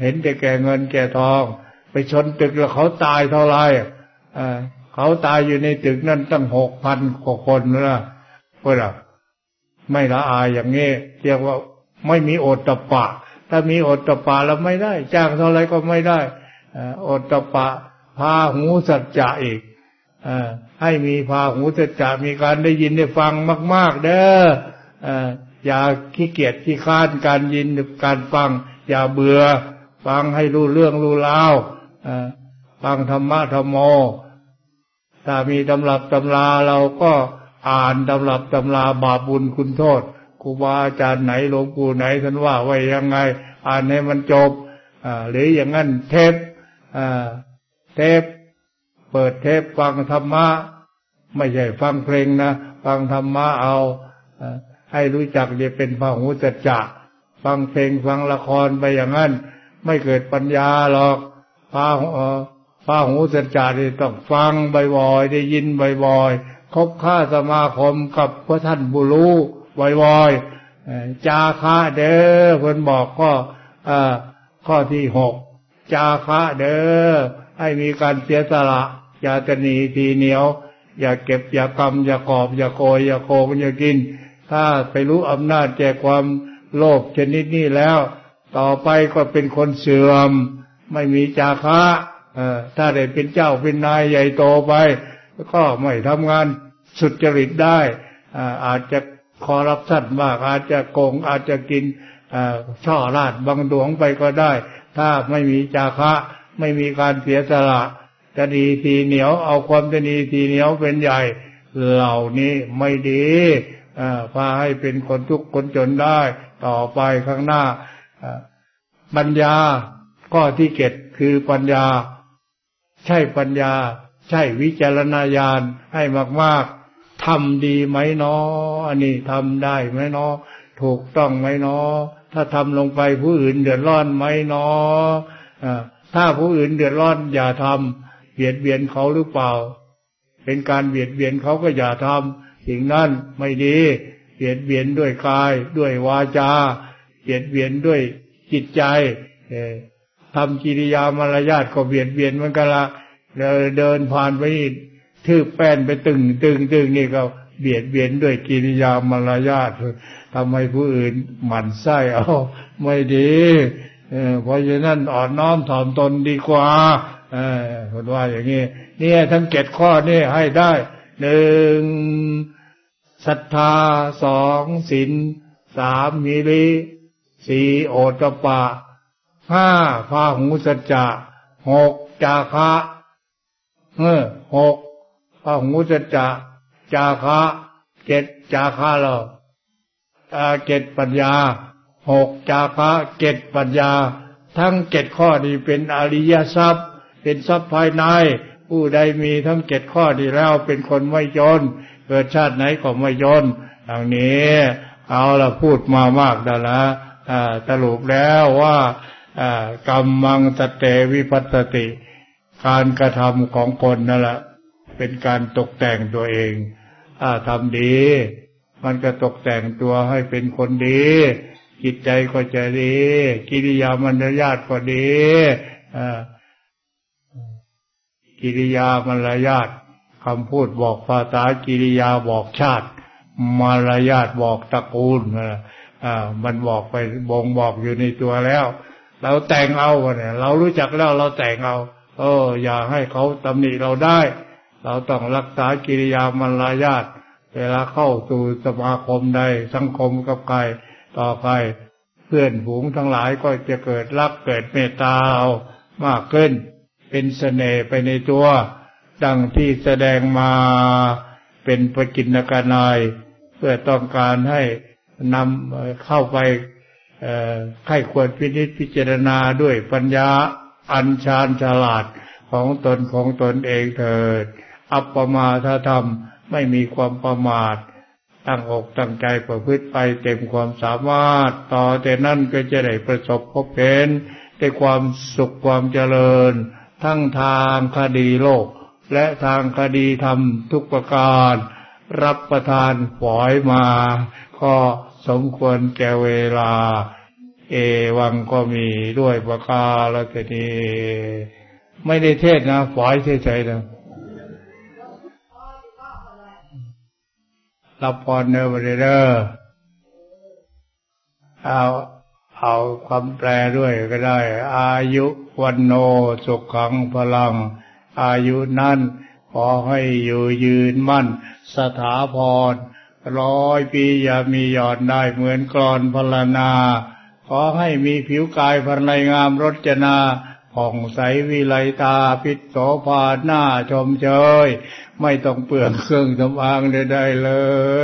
เห็นแต่แก่เงินแก่ทอง ไปชนตึกแล้วเขาตายเท่าไหร่เขาตายอยู่ในตึกนั่นตั้งหกพันกว่าคนนะเพื่อไม่ละอายอย่างนี้เรียกว่า ไม่มีโอตตะปะ ถ้ามีโอตตะปะแล้วไม่ได้ จ้างเท่าไรก็ไม่ได้โอตตะปะ พาหูสัจจะอีกอให้มีพาหูสัจจะมีการได้ยินได้ฟังมาก ๆ เด้ออย่าขี้เกียจขี้ค้านการยินการฟัง อย่าเบื่อ ฟังให้รู้เรื่องรู้ราวฟังธรรมะธรรมโม ถ้ามีตำรับตำราเราก็อ่านตำรับตำราบาปบุญคุณโทษ ครูบาอาจารย์ไหนหลวงปู่ไหนท่านว่าไว้ยังไง อ่านให้มันจบอ่าหรืออย่างนั้นเทปอ่าเทป เปิดเทปฟังธรรมะไม่ใช่ฟังเพลงนะฟังธรรมะเอาให้รู้จักจะเป็นพระหูจัจจะฟังเพลงฟังละครไปอย่างนั้น ไม่เกิดปัญญาหรอกพระพระหูสัจจะที่ต้องฟังบ่อยๆได้ยินบ่อยๆคบค้าสมาคมกับพระท่านบุรุษ วอยๆจาคะเด้อเพิ่นบอกข้อข้อที่หกจาคะเด้อให้มีการเสียสละ อย่าจะหนีทีเหนียว อย่าเก็บอย่ากำอย่ากอบ อย่าโกยอย่าโกงอย่ากิน ถ้าไปรู้อำนาจแก่ความโลภชนิดนี้แล้ว ต่อไปก็เป็นคนเสื่อม ไม่มีจาคะถ้าได้เป็นเจ้าเป็นนายใหญ่โตไป ก็ไม่ทำงานสุจริตได้อาจจะ คอรับสัตว์มากอาจจะโกงอาจจะกินช่อราดบังดวงไปก็ได้ ถ้าไม่มีจาคะไม่มีการเสียสละจะดีทีเหนียวเอาความจะดีทีเหนียวเป็นใหญ่ เหล่านี้ไม่ดีพาให้เป็นคนทุกข์คนจนได้ ต่อไปข้างหน้าปัญญาข้อที่เก็ดคือปัญญา ใช่ปัญญา ใช่วิจารณญาณให้มาก ๆ ทำดีไหมเนาะอันนี้ทำได้ไหมเนาะถูกต้องไหมเนาะถ้าทำลงไปผู้อื่นเดือดร้อนไหมเนาะถ้าผู้อื่นเดือดร้อนอย่าทำเบียดเบียนเขาหรือเปล่า เป็นการเบียดเบียนเขาก็อย่าทำสิ่งนั้นไม่ดีเบียดเบียนด้วยกาย ด้วยวาจาเบียดเบียนด้วยจิตใจทำกิริยามารยาทก็เบียดเบียนมือนกันละเดินผ่านไป ทืบแป้นไปตึงตึงตึงนี่ก็เบียดเบียนด้วยกิริยามารยาททำให้ผู้อื่นหมั่นไส้เอาไม่ดีเพราะฉะนั้นอ่อนน้อมถ่อมตนดีกว่าคนว่าอย่างนี้นี่ทั้งเจ็ดข้อนี่ให้ได้หนึ่งศรัทธาสองศีลสามมิริสี่โอตปะห้าพาหูสัจจะหกจาคะเออหก พาหูสัจจะจาคะเจ็ดจาคะเราเจ็ดปัญญาหกจาคะเจ็ดปัญญา ทั้งเจ็ดข้อนี้เป็นอริยทรัพย์ เป็นทรัพย์ภายใน ผู้ใดมีทั้งเจ็ดข้อนี้แล้วเป็นคนไม่จนเกิดชาติไหนก็ไม่จนดังนี้ เอาละพูดมามากแล้วละสรุปแล้วว่ากรรมังสเตวิพัสติ การกระทำของคนนั่นแหละ เป็นการตกแต่งตัวเองถ้าทำดี มันก็ตกแต่งตัวให้เป็นคนดี จิตใจก็จะดี กิริยามารยาทก็ดีกิริยามารยาทคำพูดบอกภาษากิริยาบอกชาติ มารยาทบอกตระกูลอ่ามันบอกไปบ่งบอกอยู่ในตัวแล้วเราแต่งเอาเนี่ย เรารู้จักแล้วเราแต่งเอา เออ อย่าให้เขาตำหนิเราได้ เราต้องรักษากิริยามารยาทเวลาเข้าสู่สมาคมใดสังคมกับใครต่อไปเพื่อนฝูงทั้งหลายก็จะเกิดรักเกิดเมตตาเอามากขึ้น เป็นเสน่ห์ไปในตัว ดังที่แสดงมาเป็นปกินกนายเพื่อต้องการให้นำเข้าไปใครควรพินิจพิจารณาด้วยปัญญาอัญชานฉลาดของตนของตนเองเถิด อัปปมาทธรรมไม่มีความประมาท ตั้งอกตั้งใจประพฤติไปเต็มความสามารถ ต่อแต่นั่นก็จะได้ประสบพบเห็นได้ความสุขความเจริญ ทั้งทางคดีโลก และทางคดีธรรมทุกประการ รับประทานฝอยมา ก็สมควรแก่เวลา เอวังก็มีด้วยประกาศแล้วทีนี้ไม่ได้เทศนะฝอยเฉยๆนะ รับพรเนอร์เดอร์เอาเอาความแปลด้วยก็ได้ อายุวันโนสุขังพลัง อายุนั้นขอให้อยู่ยืนมั่น สถาพรร้อยปีอย่ามีหย่อนได้เหมือนกรอนพลนา ขอให้มีผิวกายพรรณงามรจนา ผ่องใสวิไลตาพิษโสภาหน้าชมเชย ไม่ต้องเปลืองเครื่องสำอางได้เล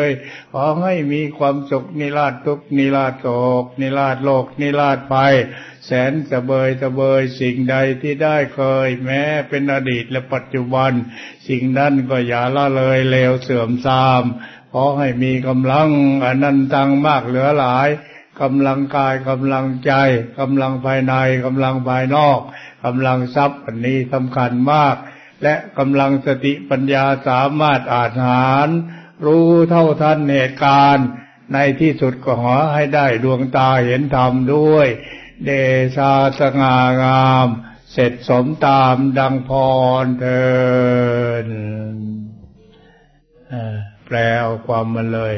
ย ขอให้มีความสุขนิราชทุกนิราชโศกนิราชโลกนิราชภัยแสนสะเบยสะเบยสิ่งใดที่ได้เคย แม้เป็นอดีตและปัจจุบัน สิ่งนั้นก็อย่าละเลยเลวเสื่อมทรามขอให้มีกำลังอนันตังมากเหลือหลาย กำลังกายกำลังใจกำลังภายในกำลังภายนอกกำลังทรัพย์อันนี้สำคัญมาก และกำลังสติปัญญาสามารถอาจหาร รู้เท่าทันเหตุการณ์ ในที่สุดก็ขอให้ได้ดวงตาเห็นธรรมด้วย เดชาสง่างาม เสร็จสมตามดังพรเถินแปลเอาความมันเลย